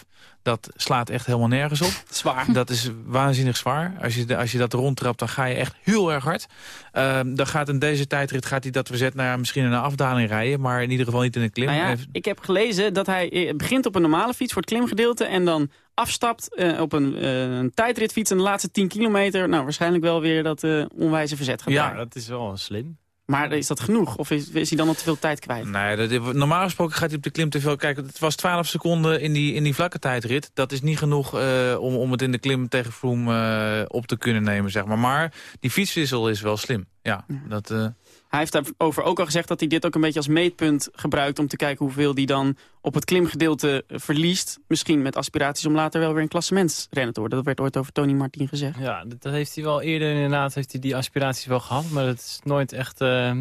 58-11. Dat slaat echt helemaal nergens op. Zwaar. Dat is waanzinnig zwaar. Als je, als je dat rondtrapt, dan ga je echt heel erg hard. Uh, dan gaat in deze tijdrit gaat hij dat verzet naar misschien een afdaling rijden. Maar in ieder geval niet in een klim. Nou ja, ik heb gelezen dat hij begint op een normale fiets voor het klimgedeelte. En dan afstapt uh, op een, uh, een tijdritfiets. En de laatste 10 kilometer, nou waarschijnlijk wel weer dat onwijze verzet gaat Ja, dat is wel slim. Maar is dat genoeg? Of is, is hij dan al te veel tijd kwijt? Nee, dat, normaal gesproken gaat hij op de klim te veel. Kijk, het was 12 seconden in die, in die vlakke tijdrit. Dat is niet genoeg uh, om, om het in de klim tegen Froome uh, op te kunnen nemen, zeg maar. Maar die fietswissel is wel slim. Ja, ja. dat... Uh... Hij heeft daarover ook al gezegd dat hij dit ook een beetje als meetpunt gebruikt... om te kijken hoeveel hij dan op het klimgedeelte verliest. Misschien met aspiraties om later wel weer een klassementsrenner te worden. Dat werd ooit over Tony Martin gezegd. Ja, dat heeft hij wel eerder inderdaad heeft hij die aspiraties wel gehad. Maar dat is nooit echt, uh,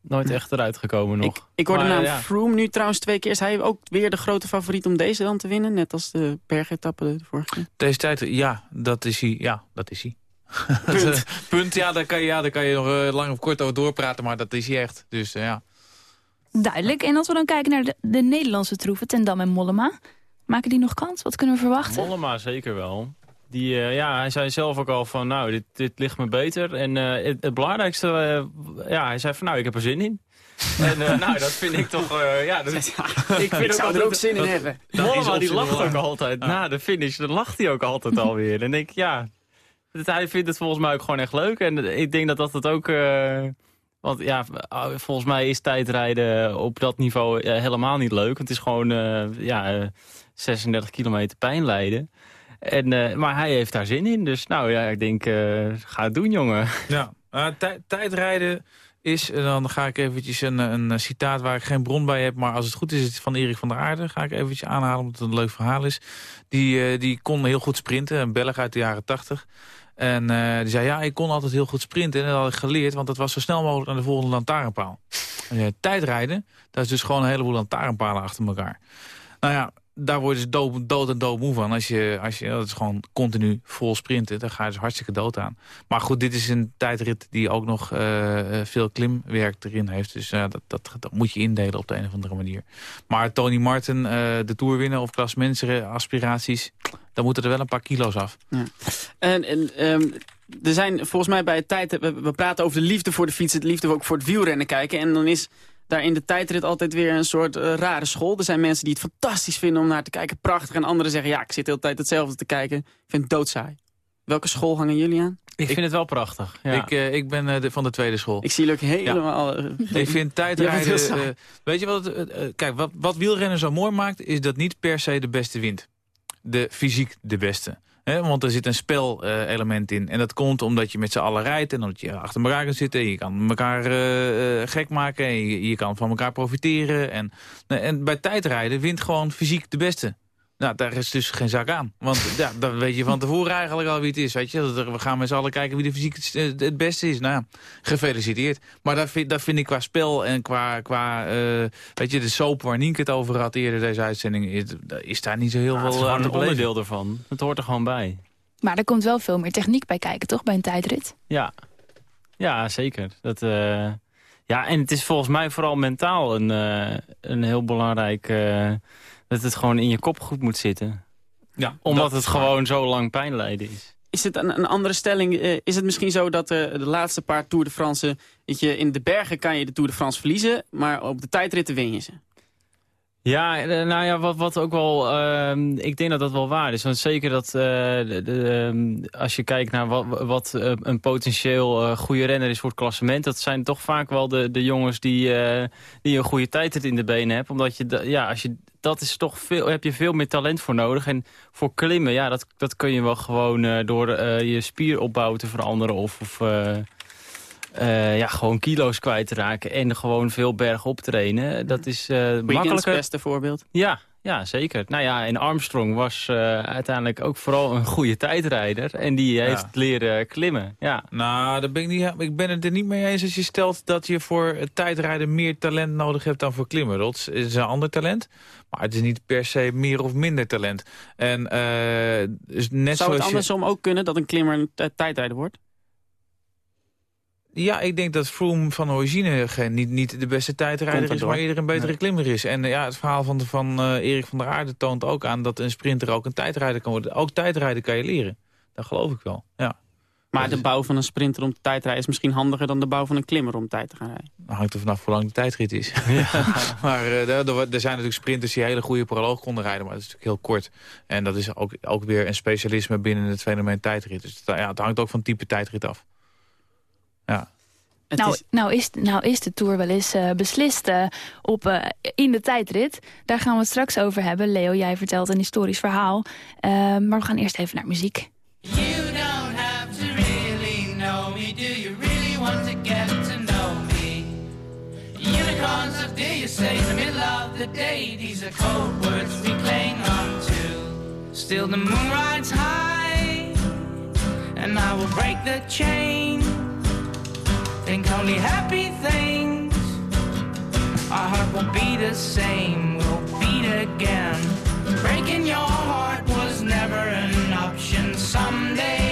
nooit echt eruit gekomen nog. Ik, ik hoorde maar, naam ja. Froome nu trouwens twee keer. Is hij ook weer de grote favoriet om deze dan te winnen? Net als de bergetappe de vorige keer. Deze tijd, ja, dat is hij. Ja, dat is hij. Punt. Punt, ja, daar kan je, ja, daar kan je nog uh, lang of kort over doorpraten, maar dat is hij echt. Dus uh, ja. Duidelijk. En als we dan kijken naar de, de Nederlandse troeven, Ten Dam en Mollema, maken die nog kans? Wat kunnen we verwachten? Mollema zeker wel. Die, eh, ja, hij zei zelf ook al van, nou, dit, dit ligt me beter. En eh, het, het, belangrijkste, uh, ja, hij zei van, nou, ik heb er zin in. en nou, dat vind ik toch, ja... Dat, ik, vind ik zou er ook zin in hebben. Mollema, die lacht ook altijd. Na de finish, dan lacht hij ook altijd alweer. en ik, ja, hij vindt het volgens mij ook gewoon echt leuk. En ik denk dat dat het ook... Want ja, volgens mij is tijdrijden op dat niveau helemaal niet leuk. Het is gewoon ja, 36 kilometer pijn lijden. En, maar hij heeft daar zin in. Dus nou ja, ik denk, ga het doen, jongen. Ja, tijdrijden is, dan ga ik eventjes een, een citaat waar ik geen bron bij heb... maar als het goed is, het van Erik van der Aarde. Ga ik eventjes aanhalen, omdat het een leuk verhaal is. Die, die kon heel goed sprinten, een Belg uit de jaren 80. En die zei, ja, ik kon altijd heel goed sprinten. En dat had ik geleerd, want dat was zo snel mogelijk naar de volgende lantaarnpaal. tijdrijden, dat is dus gewoon een heleboel lantaarnpalen achter elkaar. Nou ja, daar word je dus dood, dood en dood moe van. Als je, als je, dat is gewoon continu vol sprinten. Dan ga je dus hartstikke dood aan. Maar goed, dit is een tijdrit die ook nog uh, veel klimwerk erin heeft. Dus uh, dat, dat, dat, moet je indelen op de een of andere manier. Maar Tony Martin, uh, de Tour winnen of klasmensere aspiraties... dan moeten er wel een paar kilo's af. En, en um, er zijn volgens mij bij het tijd... We, we praten over de liefde voor de fiets, de liefde ook voor het wielrennen kijken. En dan is daar in de tijdrit altijd weer een soort uh, rare school. Er zijn mensen die het fantastisch vinden om naar te kijken. Prachtig. En anderen zeggen, ja, ik zit de hele tijd hetzelfde te kijken. Ik vind het doodsaai. Welke school hangen jullie aan? Ik, vind het wel prachtig. Ja. Ik, uh, ik ben uh, de, van de tweede school. Ik zie ook helemaal... Ja. ik vind tijdrijden... weet je wat... kijk, wat, wat wielrennen zo mooi maakt... is dat niet per se de beste wint. De fysiek de beste want er zit een spelelement in. En dat komt omdat je met z'n allen rijdt en omdat je achter elkaar kan zitten. Je kan elkaar uh, gek maken en je, je, kan van elkaar profiteren. En, en bij tijdrijden wint gewoon fysiek de beste. Nou, daar is dus geen zak aan. Want ja, dan weet je van tevoren eigenlijk al wie het is. Weet je? We gaan met z'n allen kijken wie de fysiek het, beste is. Nou, gefeliciteerd. Maar dat vind, dat vind ik qua spel en qua, qua uh, weet je, de soap waar Nienke het over had eerder deze uitzending, is, is daar niet zo heel veel aan Het is een onderdeel ervan. Het hoort er gewoon bij. Maar er komt wel veel meer techniek bij kijken, toch, bij een tijdrit? Ja, ja zeker. Dat, uh, ja, en het is volgens mij vooral mentaal een, uh, een heel belangrijk dat het gewoon in je kop goed moet zitten. Ja, Omdat het gewoon zo lang pijn lijden is. Is het een, een andere stelling? Uh, is het misschien zo dat uh, de laatste paar Tour de France... Dat je, in de bergen kan je de Tour de France verliezen... maar op de tijdritten win je ze? Ja, eh, nou ja, wat, wat ook wel, uh, ik denk dat dat wel waar is. Want zeker dat, uh, de, ehm, als je kijkt naar wat, wat uh, een potentieel goede renner is voor het klassement. Dat zijn toch vaak wel de, de jongens die, die een goede tijdrit in de benen hebben. Omdat je, ja, als je, dat is toch veel, heb je veel meer talent voor nodig. En voor klimmen, ja, dat, dat kun je wel gewoon door je spieropbouw te veranderen of... of uh, ja, gewoon kilo's kwijtraken en gewoon veel bergop trainen. Dat is uh, makkelijker. het beste voorbeeld. Ja, ja, zeker. Nou ja, en Armstrong was uh, uiteindelijk ook vooral een goede tijdrijder. En die heeft leren klimmen. Ja. Nou, daar ben ik, niet, ik ben het er niet mee eens als je stelt dat je voor tijdrijden meer talent nodig hebt dan voor klimmen. Dat is een ander talent. Maar het is niet per se meer of minder talent. En, dus net Zou het andersom ook kunnen dat een klimmer een tijdrijder wordt? Ja, ik denk dat Froome van origine niet, niet de beste tijdrijder is, maar eerder een betere klimmer is. En ja, het verhaal van, van uh, Erik van der Aarde toont ook aan dat een sprinter ook een tijdrijder kan worden. Ook tijdrijden kan je leren. Dat geloof ik wel, ja. Maar de bouw van een sprinter om tijd te rijden is misschien handiger dan de bouw van een klimmer om tijd te gaan rijden. Dat hangt er vanaf hoe lang de tijdrit is. Ja. maar uh, er, er, zijn natuurlijk sprinters die hele goede proloog konden rijden, maar dat is natuurlijk heel kort. En dat is ook, ook weer een specialisme binnen het fenomeen tijdrit. Dus ja, het hangt ook van type tijdrit af. Ja nou, is... Nou, is, nou is de Tour wel eens uh, beslist uh, op, uh, in de tijdrit. Daar gaan we het straks over hebben. Leo, jij vertelt een historisch verhaal. maar we gaan eerst even naar muziek. You don't have to really know me. Do you really want to get to know me? Unicorns of do you say in the middle of the day. These are cold words we cling on to. Still the moon rides high. And I will break the chain. Think only happy things. Our heart won't be the same, we'll beat again. Breaking your heart was never an option. Someday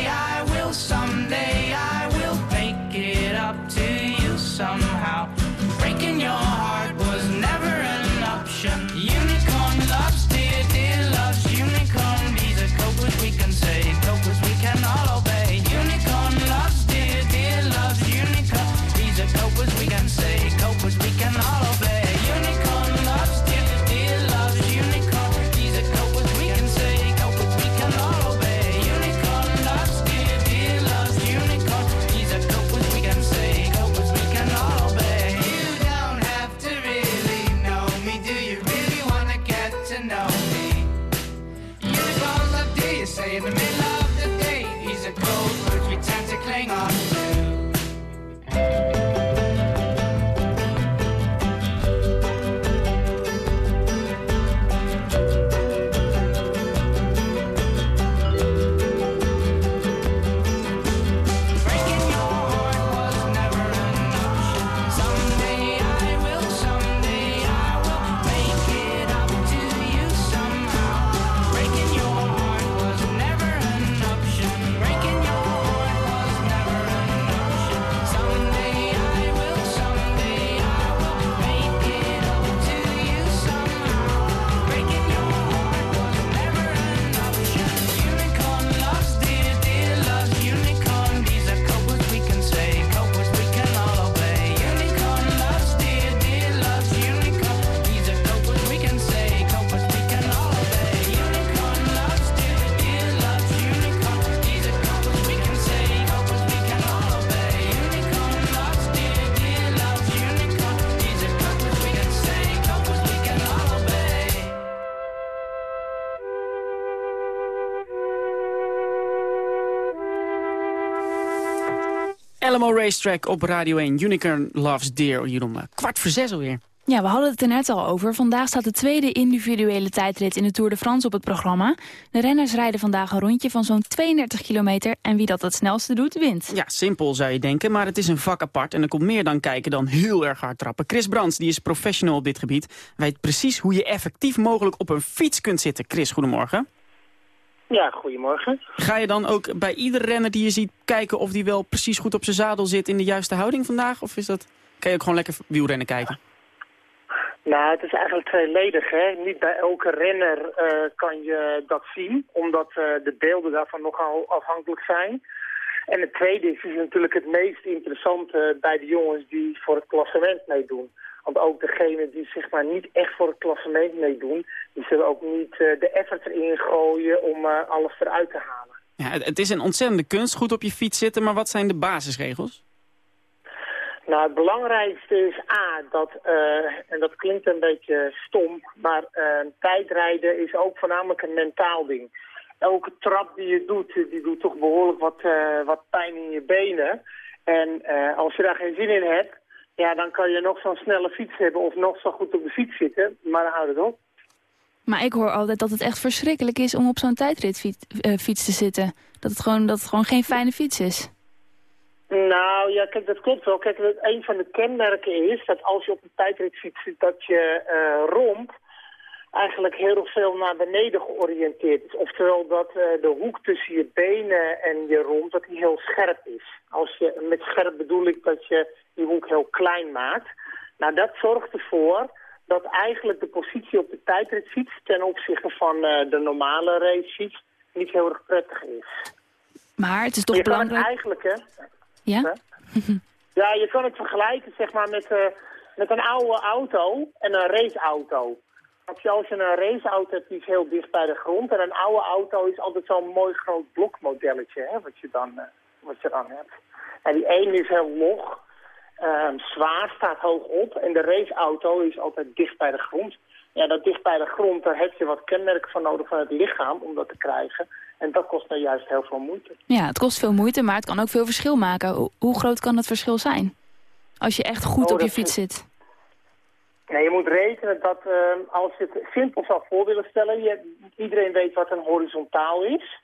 LMO Racetrack op Radio 1. Unicorn Loves Deer. Jeroen, eh, kwart voor zes alweer. Ja, we hadden het er net al over. Vandaag staat de tweede individuele tijdrit in de Tour de France op het programma. De renners rijden vandaag een rondje van zo'n 32 kilometer... en wie dat het snelste doet, wint. Ja, simpel zou je denken, maar het is een vak apart. En er komt meer dan kijken dan heel erg hard trappen. Chris Brands, die is professional op dit gebied. Weet precies hoe je effectief mogelijk op een fiets kunt zitten. Chris, goedemorgen. Ja, goedemorgen. Ga je dan ook bij iedere renner die je ziet kijken... of die wel precies goed op zijn zadel zit in de juiste houding vandaag? Of is dat... kan je ook gewoon lekker wielrennen kijken? Nou, het is eigenlijk tweeledig. Hè? Niet bij elke renner eh, kan je dat zien, omdat eh, de beelden daarvan nogal afhankelijk zijn. En het tweede is, is natuurlijk het meest interessante bij de jongens die voor het klassement meedoen. Want ook degenen die zeg maar niet echt voor het klassement meedoen, die zullen ook niet eh, de effort erin gooien om eh, alles eruit te halen. Ja, het, is een ontzettende kunst, goed op je fiets zitten. Maar wat zijn de basisregels? Nou, het belangrijkste is A, dat, eh, en dat klinkt een beetje stom, maar tijdrijden is ook voornamelijk een mentaal ding. Elke trap die je doet, die doet toch behoorlijk wat, wat pijn in je benen. En als je daar geen zin in hebt, ja, dan kan je nog zo'n snelle fiets hebben of nog zo goed op de fiets zitten, maar dan houdt het op. Maar ik hoor altijd dat het echt verschrikkelijk is om op zo'n tijdritfiets eh, fiets te zitten. Dat het, gewoon, dat het gewoon geen fijne fiets is. Nou ja, kijk, dat klopt wel. Kijk, een van de kenmerken is dat als je op een tijdritfiets zit, dat je romp eigenlijk heel veel naar beneden georiënteerd is. Oftewel dat eh, de hoek tussen je benen en je romp, dat die heel scherp is. Als je, met scherp bedoel ik dat je die hoek heel klein maakt. Nou, dat zorgt ervoor dat eigenlijk de positie op de tijdritfiets ten opzichte van eh, de normale racefiets niet heel erg prettig is. Maar het is toch je kan belangrijk... het eigenlijk, hè, Ja? Ja, je kan het vergelijken zeg maar, met, eh, met een oude auto en een raceauto. Als je, als je een raceauto hebt, die is heel dicht bij de grond. En een oude auto is altijd zo'n mooi groot blokmodelletje, hè, wat, je dan, eh, wat je dan hebt. En die ene is heel log, ehm, zwaar, staat hoog op. En de raceauto is altijd dicht bij de grond. Ja, dat dicht bij de grond, daar heb je wat kenmerken van nodig van het lichaam om dat te krijgen. En dat kost nou juist heel veel moeite. Ja, het kost veel moeite, maar het kan ook veel verschil maken. Hoe, groot kan dat verschil zijn? Als je echt goed Oh, op je fiets zit. Nee, je moet rekenen dat ehm, als je het simpel zou voor willen stellen, je, iedereen weet wat een horizontaal is.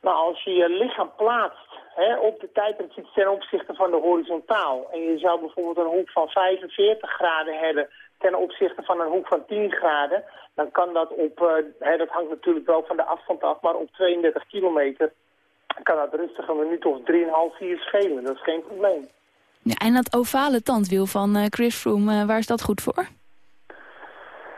Maar als je je lichaam plaatst hè, op de tijdritfiets ten opzichte van de horizontaal. En je zou bijvoorbeeld een hoek van 45 graden hebben ten opzichte van een hoek van 10 graden. Dan kan dat op, eh, hè, dat hangt natuurlijk wel van de afstand af, maar op 32 kilometer kan dat rustig een minuut of 3,5, 4 schelen. Dat is geen probleem. En dat ovale tandwiel van eh, Chris Froome, eh, waar is dat goed voor?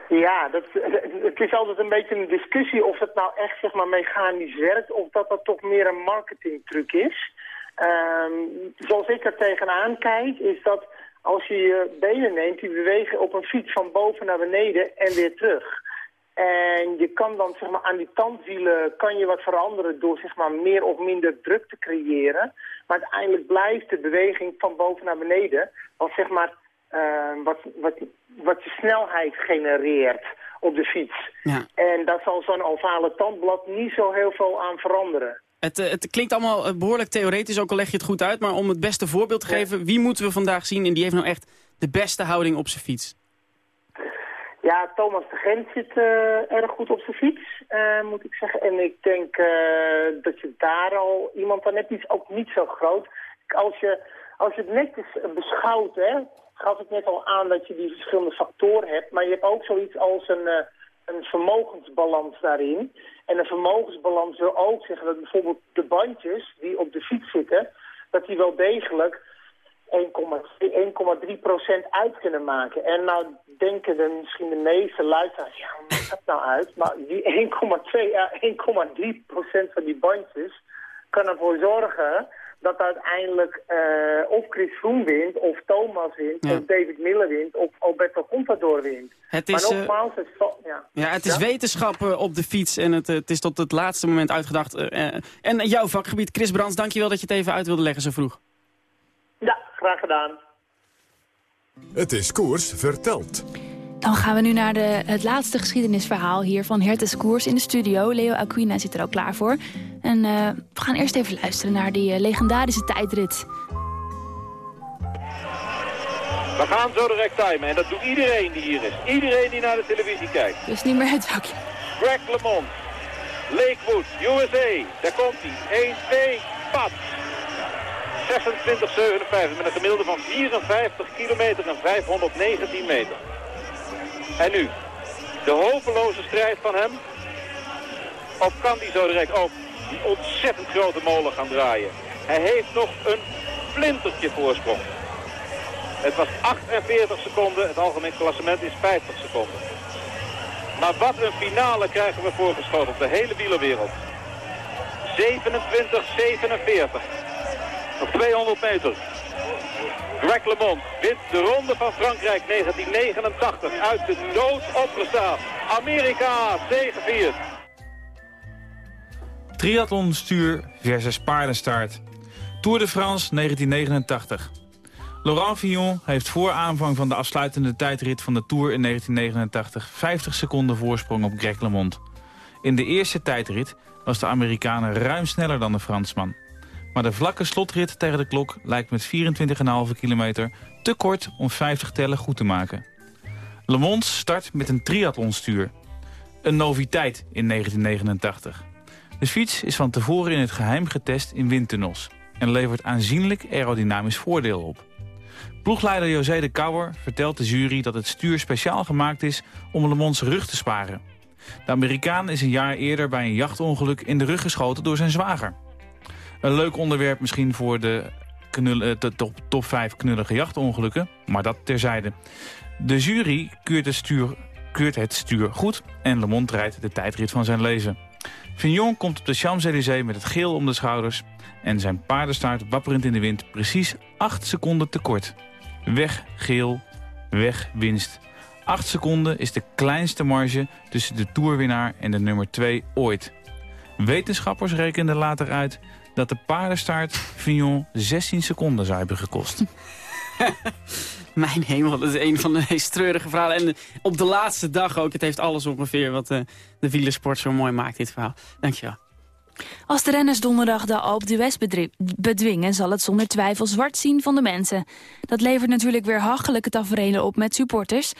Ja, dat, het is altijd een beetje een discussie of het nou echt zeg maar, mechanisch werkt of dat dat toch meer een marketingtruc is. Ehm, zoals ik er tegenaan kijk, is dat als je je benen neemt, die bewegen op een fiets van boven naar beneden en weer terug. En je kan dan zeg maar, aan die tandwielen kan je wat veranderen door zeg maar, meer of minder druk te creëren. Maar uiteindelijk blijft de beweging van boven naar beneden, wat, zeg maar, eh, wat, wat, wat je snelheid genereert. op de fiets. Ja. En daar zal zo'n ovale tandblad niet zo heel veel aan veranderen. Het, eh, het klinkt allemaal eh, behoorlijk theoretisch, ook al leg je het goed uit. Maar om het beste voorbeeld te geven, wie moeten we vandaag zien... en die heeft nou echt de beste houding op zijn fiets? Ja, Thomas de Gent zit eh, erg goed op zijn fiets, eh, moet ik zeggen. En ik denk eh, dat je daar al iemand dan net is, ook niet zo groot. Als je, als je het netjes eh, beschouwt, hè, gaf ik net al aan dat je die verschillende factoren hebt. Maar je hebt ook zoiets als een, een vermogensbalans daarin. En een vermogensbalans wil ook zeggen dat bijvoorbeeld de bandjes die op de fiets zitten, dat die wel degelijk 1,3 procent uit kunnen maken. En nou denken de, misschien de meeste luisteraars, ja, hoe maakt dat nou uit? Maar die 1,2 à 1,3 procent van die bandjes kan ervoor zorgen dat uiteindelijk eh, of Chris Froome wint, of Thomas wint, Ja. of David Miller wint, of Alberto Contador wint. Het maar is, eh, nogmaals, het va- ja. Ja, het is Ja? wetenschap op de fiets en het, het is tot het laatste moment uitgedacht. eh, en jouw vakgebied, Chris Brands, dankjewel dat je het even uit wilde leggen zo vroeg. Graag gedaan. Het is koers verteld. Dan gaan we nu naar de, het laatste geschiedenisverhaal hier van Hertes Koers in de studio. Leo Aquina zit er al klaar voor. En eh, we gaan eerst even luisteren naar die eh, legendarische tijdrit. We gaan zo direct timen en dat doet iedereen die hier is. Iedereen die naar de televisie kijkt. Dus niet meer het vakje. Greg LeMond, Lakewood, USA. Daar komt hij. 1, 2, pat. 26,57 met een gemiddelde van 54 kilometer en 519 meter. En nu, de hopeloze strijd van hem. Of kan hij zo direct ook die ontzettend grote molen gaan draaien? Hij heeft nog een flintertje voorsprong. Het was 48 seconden, het algemeen klassement is 50 seconden. Maar wat een finale krijgen we voorgeschoten op de hele wielerwereld. 27, 47. Nog 200 meter. Greg LeMond wint de ronde van Frankrijk 1989. Uit de dood opgestaan. Amerika zegeviert. Triathlonstuur versus paardenstaart. Tour de France 1989. Laurent Fillon heeft voor aanvang van de afsluitende tijdrit van de Tour in 1989 50 seconden voorsprong op Greg LeMond. In de eerste tijdrit was de Amerikaan ruim sneller dan de Fransman. Maar de vlakke slotrit tegen de klok lijkt met 24,5 kilometer te kort om 50 tellen goed te maken. Le Mans start met een triathlonstuur. Een noviteit in 1989. De fiets is van tevoren in het geheim getest in windtunnels... en levert aanzienlijk aerodynamisch voordeel op. Ploegleider José de Kouwer vertelt de jury dat het stuur speciaal gemaakt is om Le Mans rug te sparen. De Amerikaan is een jaar eerder bij een jachtongeluk in de rug geschoten door zijn zwager. Een leuk onderwerp misschien voor de, eh, de top, top 5 knullige jachtongelukken, maar dat terzijde. De jury keurt het stuur, keurt het stuur goed en Le Mans rijdt de tijdrit van zijn leven. Vignon komt op de Champs-Élysées met het geel om de schouders... en zijn paardenstaart wapperend in de wind precies 8 seconden te kort. Weg geel, weg winst. 8 seconden is de kleinste marge tussen de toerwinnaar en de nummer 2 ooit. Wetenschappers rekenden later uit dat de paardenstaart Vignon 16 seconden zou hebben gekost. Mijn hemel, dat is een van de meest treurige verhalen. En eh, op de laatste dag ook. Het heeft alles ongeveer wat eh, de wielersport zo mooi maakt, dit verhaal. Dankjewel. Als de renners donderdag de Alpe d'Huez bedwingen... zal het zonder twijfel zwart zien van de mensen. Dat levert natuurlijk weer hachelijke tafereelen op met supporters...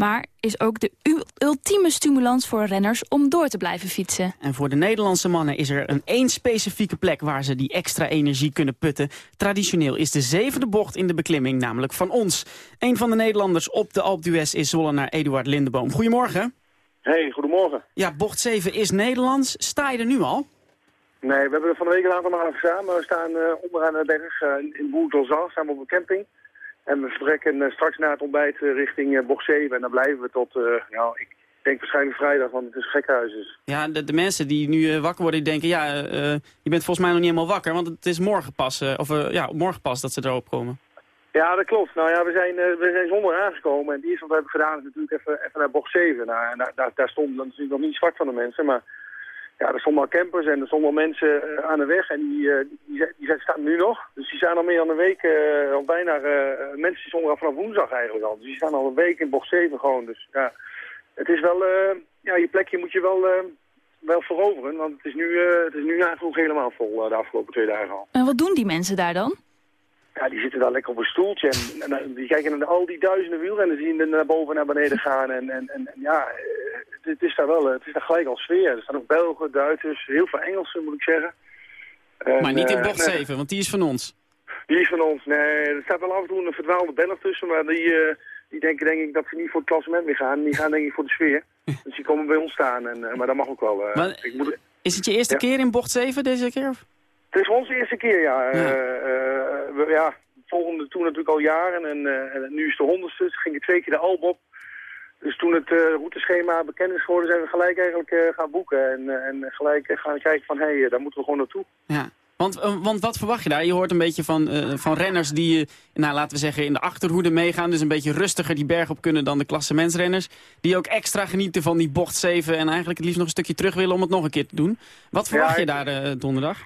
maar is ook de ultieme stimulans voor renners om door te blijven fietsen. En voor de Nederlandse mannen is er een één specifieke plek waar ze die extra energie kunnen putten. Traditioneel is de zevende bocht in de beklimming namelijk van ons. Een van de Nederlanders op de Alpe d'Huez is Zollenaar Eduard Lindeboom. Goedemorgen. Hey, goedemorgen. Ja, bocht 7 is Nederlands. Sta je er nu al? Nee, we hebben er van de week een aantal malen gestaan, maar we staan eh, onderaan de berg eh, in Bourg-Dolzan, staan we op een camping. En we vertrekken eh, straks na het ontbijt eh, richting eh, bocht 7 en dan blijven we tot, eh, nou, ik denk waarschijnlijk vrijdag, want het is gekhuis. Dus. Ja, de, de mensen die nu wakker worden, die denken... ja, je bent volgens mij nog niet helemaal wakker, want het is morgen pas, of, ja, morgen pas dat ze erop komen. Ja, dat klopt. Nou ja, we zijn, we zijn zonder aangekomen en het eerste wat we hebben gedaan is natuurlijk even, even naar bocht 7. Nou, en daar, daar, daar stond dan natuurlijk nog niet zwart van de mensen, maar ja, er stonden al campers en er stonden al mensen eh, aan de weg en die, eh, die, die, die zijn- staan nu nog. Dus die staan al meer dan een week, eh, al bijna, eh, mensen die stonden al vanaf woensdag eigenlijk al. Dus die staan al een week in bocht 7 gewoon. Dus ja, het is wel, ja, je plekje moet je wel, wel veroveren. Want het is nu, het is nu nagenoeg helemaal vol de afgelopen twee dagen al. En wat doen die mensen daar dan? Ja, die zitten daar lekker op een stoeltje en, en, die kijken naar al die duizenden wielrenners die naar boven en naar beneden gaan. En, en, en en ja, het, is daar wel, eh, het is daar gelijk al sfeer. Er staan ook Belgen, Duitsers, heel veel Engelsen moet ik zeggen. En, maar niet in eh, bocht nee, 7, want die is van ons. Die is van ons. Nee, er staat wel af en toe een verdwaalde Belg tussen, maar die, eh, die denken denk ik dat ze niet voor het klassement meer gaan. Die gaan denk ik voor de sfeer. dus die komen bij ons staan, en, maar dat mag ook wel. Maar- ik moet, Is het je eerste Ja. keer in bocht 7 deze keer? Het is onze eerste keer, ja. Eh, we- ja, volgende toen natuurlijk al jaren en, en nu is de honderdste. Ging ik twee keer de Alp op. Dus toen het eh, routeschema bekend is geworden, zijn we gelijk eigenlijk eh, gaan boeken. En, eh, en gelijk gaan kijken van, hé, hey, daar moeten we gewoon naartoe. Ja. Want, want wat verwacht je daar? Je hoort een beetje van, van renners die, nou, laten we zeggen, in de achterhoede meegaan. Dus een beetje rustiger die berg op kunnen dan de klassementsrenners. Die ook extra genieten van die bocht 7 en eigenlijk het liefst nog een stukje terug willen om het nog een keer te doen. Wat verwacht Ja, je daar donderdag?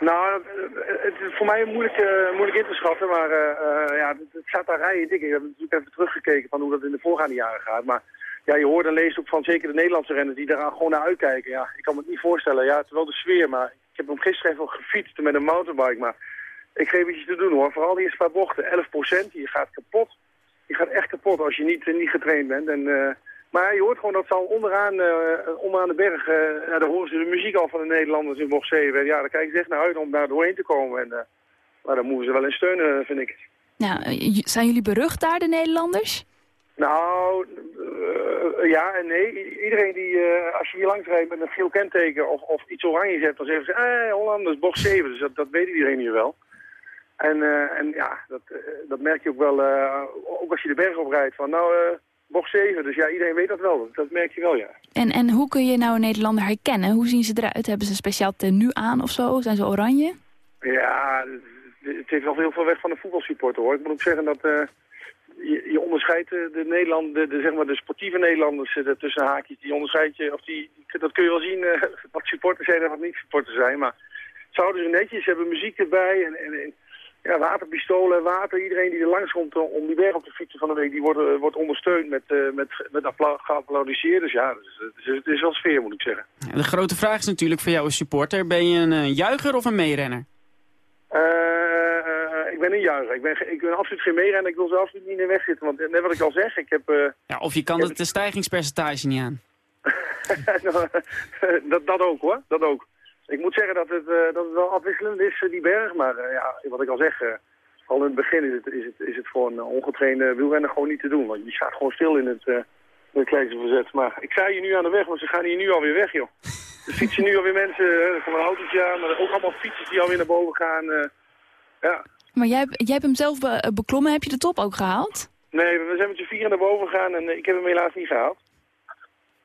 Nou, is voor mij moeilijk, eh, moeilijk in te schatten, maar eh, eh, ja, het, gaat daar rijden dik. Ik heb natuurlijk even teruggekeken van hoe dat in de voorgaande jaren gaat. Maar ja, je hoort en leest ook van zeker de Nederlandse renners die daar gewoon naar uitkijken. Ja, ik kan me het niet voorstellen. Ja, het is wel de sfeer, maar ik heb hem gisteren even gefietst met een mountainbike. Maar ik geef iets te doen hoor. Vooral die eerste paar bochten, 11% je gaat kapot. Je gaat echt kapot als je niet, niet getraind bent. En, maar je hoort gewoon dat ze al onderaan, eh, onderaan de berg, ja, daar horen ze de muziek al van de Nederlanders in bocht 7. En ja, daar kijken ze echt naar uit om daar doorheen te komen. En, eh, maar daar moeten ze wel in steunen, vind ik. J- zijn jullie berucht daar, de Nederlanders? Nou, ja en nee. Iedereen die, als je hier langs rijdt met een geel kenteken of, of iets oranje zet, dan zeggen ze, eh, Hollanders, bocht 7. Dus dat, dat weet iedereen hier wel. En, en ja, dat, dat merk je ook wel, ook als je de berg op rijdt, van nou, bocht 7. Dus ja, iedereen weet dat wel. Dat merk je wel, ja. En, en hoe kun je nou een Nederlander herkennen? Hoe zien ze eruit? Hebben ze een speciaal tenue aan of zo? Zijn ze oranje? Ja, het heeft wel heel veel weg van de voetbalsupporter hoor. Ik moet ook zeggen dat eh, je, je onderscheidt de, de, Nederland, de, de, zeg maar de sportieve Nederlanders eh, tussen haakjes. Die onderscheid je, of die, dat kun je wel zien eh, wat supporters zijn en wat niet supporters zijn. Maar ze houden ze netjes, ze hebben muziek erbij en, en, en ja, waterpistolen, water. Iedereen die er langs komt eh, om die berg op te fietsen van de week, die wordt, eh, wordt ondersteund met, eh, met, met appla- geapplaudiseerd. Dus ja, dus, het, is, het is wel sfeer moet ik zeggen. De grote vraag is natuurlijk voor jou als supporter. Ben je een eh, juicher of een meerenner? Eh, eh, ik ben een juicher. Ik ben, ik ben absoluut geen meerenner. Ik wil ze absoluut niet in de weg zitten. Want net wat ik al zeg, ik heb... eh, Ja, of je kan het de stijgingspercentage niet aan. dat, dat ook hoor, dat ook. Ik moet zeggen dat het, eh, dat het wel afwisselend is, eh, die berg. Maar eh, ja, wat ik al zeg, al in het begin is het, is het, is het voor een ongetrainde wielrenner gewoon niet te doen. Want je staat gewoon stil in het, in het kleinste verzet. Maar ik sta hier nu aan de weg, maar ze gaan hier nu alweer weg, joh. Er fietsen nu alweer mensen, er komt een autootje aan, maar ook allemaal fietsers die alweer naar boven gaan. ja. Maar jij, hebt- jij hebt hem zelf be- beklommen. Heb je de top ook gehaald? Nee, we zijn met z'n vieren naar boven gegaan en ik heb hem helaas niet gehaald.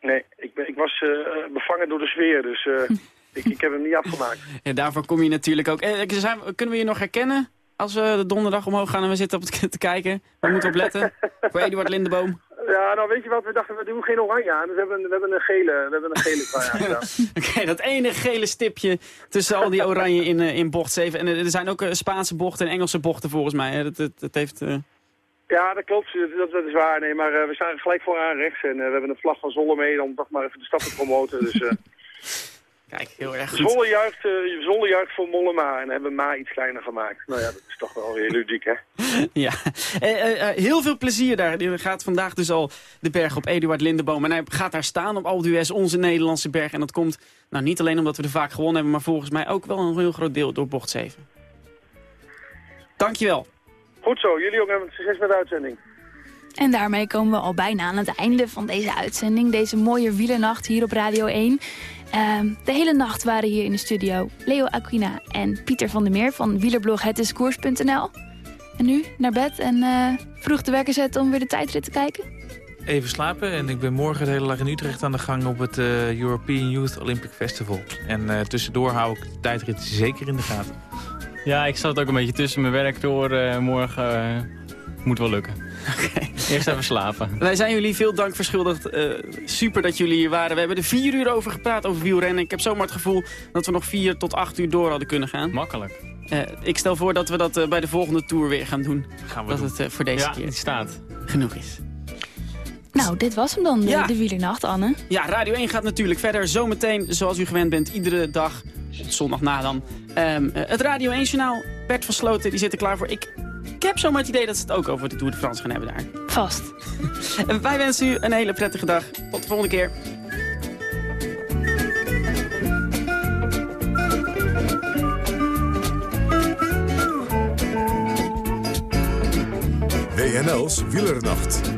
Nee, ik, ben, ik was bevangen door de sfeer, dus ik, ik heb hem niet afgemaakt. Ja, daarvoor kom je natuurlijk ook... Eh, zijn, kunnen we je nog herkennen als we de donderdag omhoog gaan en we zitten op het te kijken? Waar moeten we op letten? voor Eduard Lindeboom. Ja, nou weet je wat, we dachten, we doen geen oranje aan, dus we hebben, we hebben een gele, we hebben een gele. Oké, dat ene gele stipje tussen al die oranje in, eh, in bocht 7. En eh, er zijn ook Spaanse bochten en Engelse bochten volgens mij. Dat, dat, dat heeft... Ja, dat klopt, dat, dat is waar, nee, maar we staan gelijk vooraan rechts en we hebben een vlag van Zolle mee om toch maar even de stad te promoten, dus... Kijk, heel erg goed. Zolle juicht, eh, juicht voor Mollema en hebben Ma iets kleiner gemaakt. Nou ja, dat is toch wel weer ludiek, hè? Ja, Eh, eh, heel veel plezier daar. Er gaat vandaag dus al de berg op Eduard Lindeboom. En hij gaat daar staan op Alpe d'Huez, onze Nederlandse berg. En dat komt nou, niet alleen omdat we er vaak gewonnen hebben... maar volgens mij ook wel een heel groot deel door bocht 7. Dankjewel. Goed zo, jullie ook hebben succes met de uitzending. En daarmee komen we al bijna aan het einde van deze uitzending. Deze mooie wielernacht hier op Radio 1. Ehm, de hele nacht waren hier in de studio Leo Aquina en Pieter van der Meer van wielerblog hetiskoers.nl. En nu naar bed en eh, vroeg de wekker zetten om weer de tijdrit te kijken. Even slapen en ik ben morgen de hele dag in Utrecht aan de gang op het eh, European Youth Olympic Festival. En eh, tussendoor hou ik de tijdrit zeker in de gaten. Ja, ik zat ook een beetje tussen mijn werk door eh, morgen. Moet wel lukken. Eerst even slapen. Wij zijn jullie veel dank verschuldigd. Eh, super dat jullie hier waren. We hebben er vier uur over gepraat over wielrennen. Ik heb zomaar het gevoel dat we nog vier tot acht uur door hadden kunnen gaan. Makkelijk. Eh, ik stel voor dat we dat eh, bij de volgende tour weer gaan doen. Gaan we dat doen. het eh, voor deze Ja, keer staat. genoeg is. Nou, dit was hem dan, de, Ja. de wielernacht, Anne. Ja, Radio 1 gaat natuurlijk verder. Zometeen, zoals u gewend bent, iedere dag, zondag na dan. ehm, eh, het Radio 1-journaal. Bert van Sloten, die zit er klaar voor. Ik heb zomaar het idee dat ze het ook over de Tour de France gaan hebben daar. Vast. En wij wensen u een hele prettige dag. Tot de volgende keer. WNL's Wielernacht.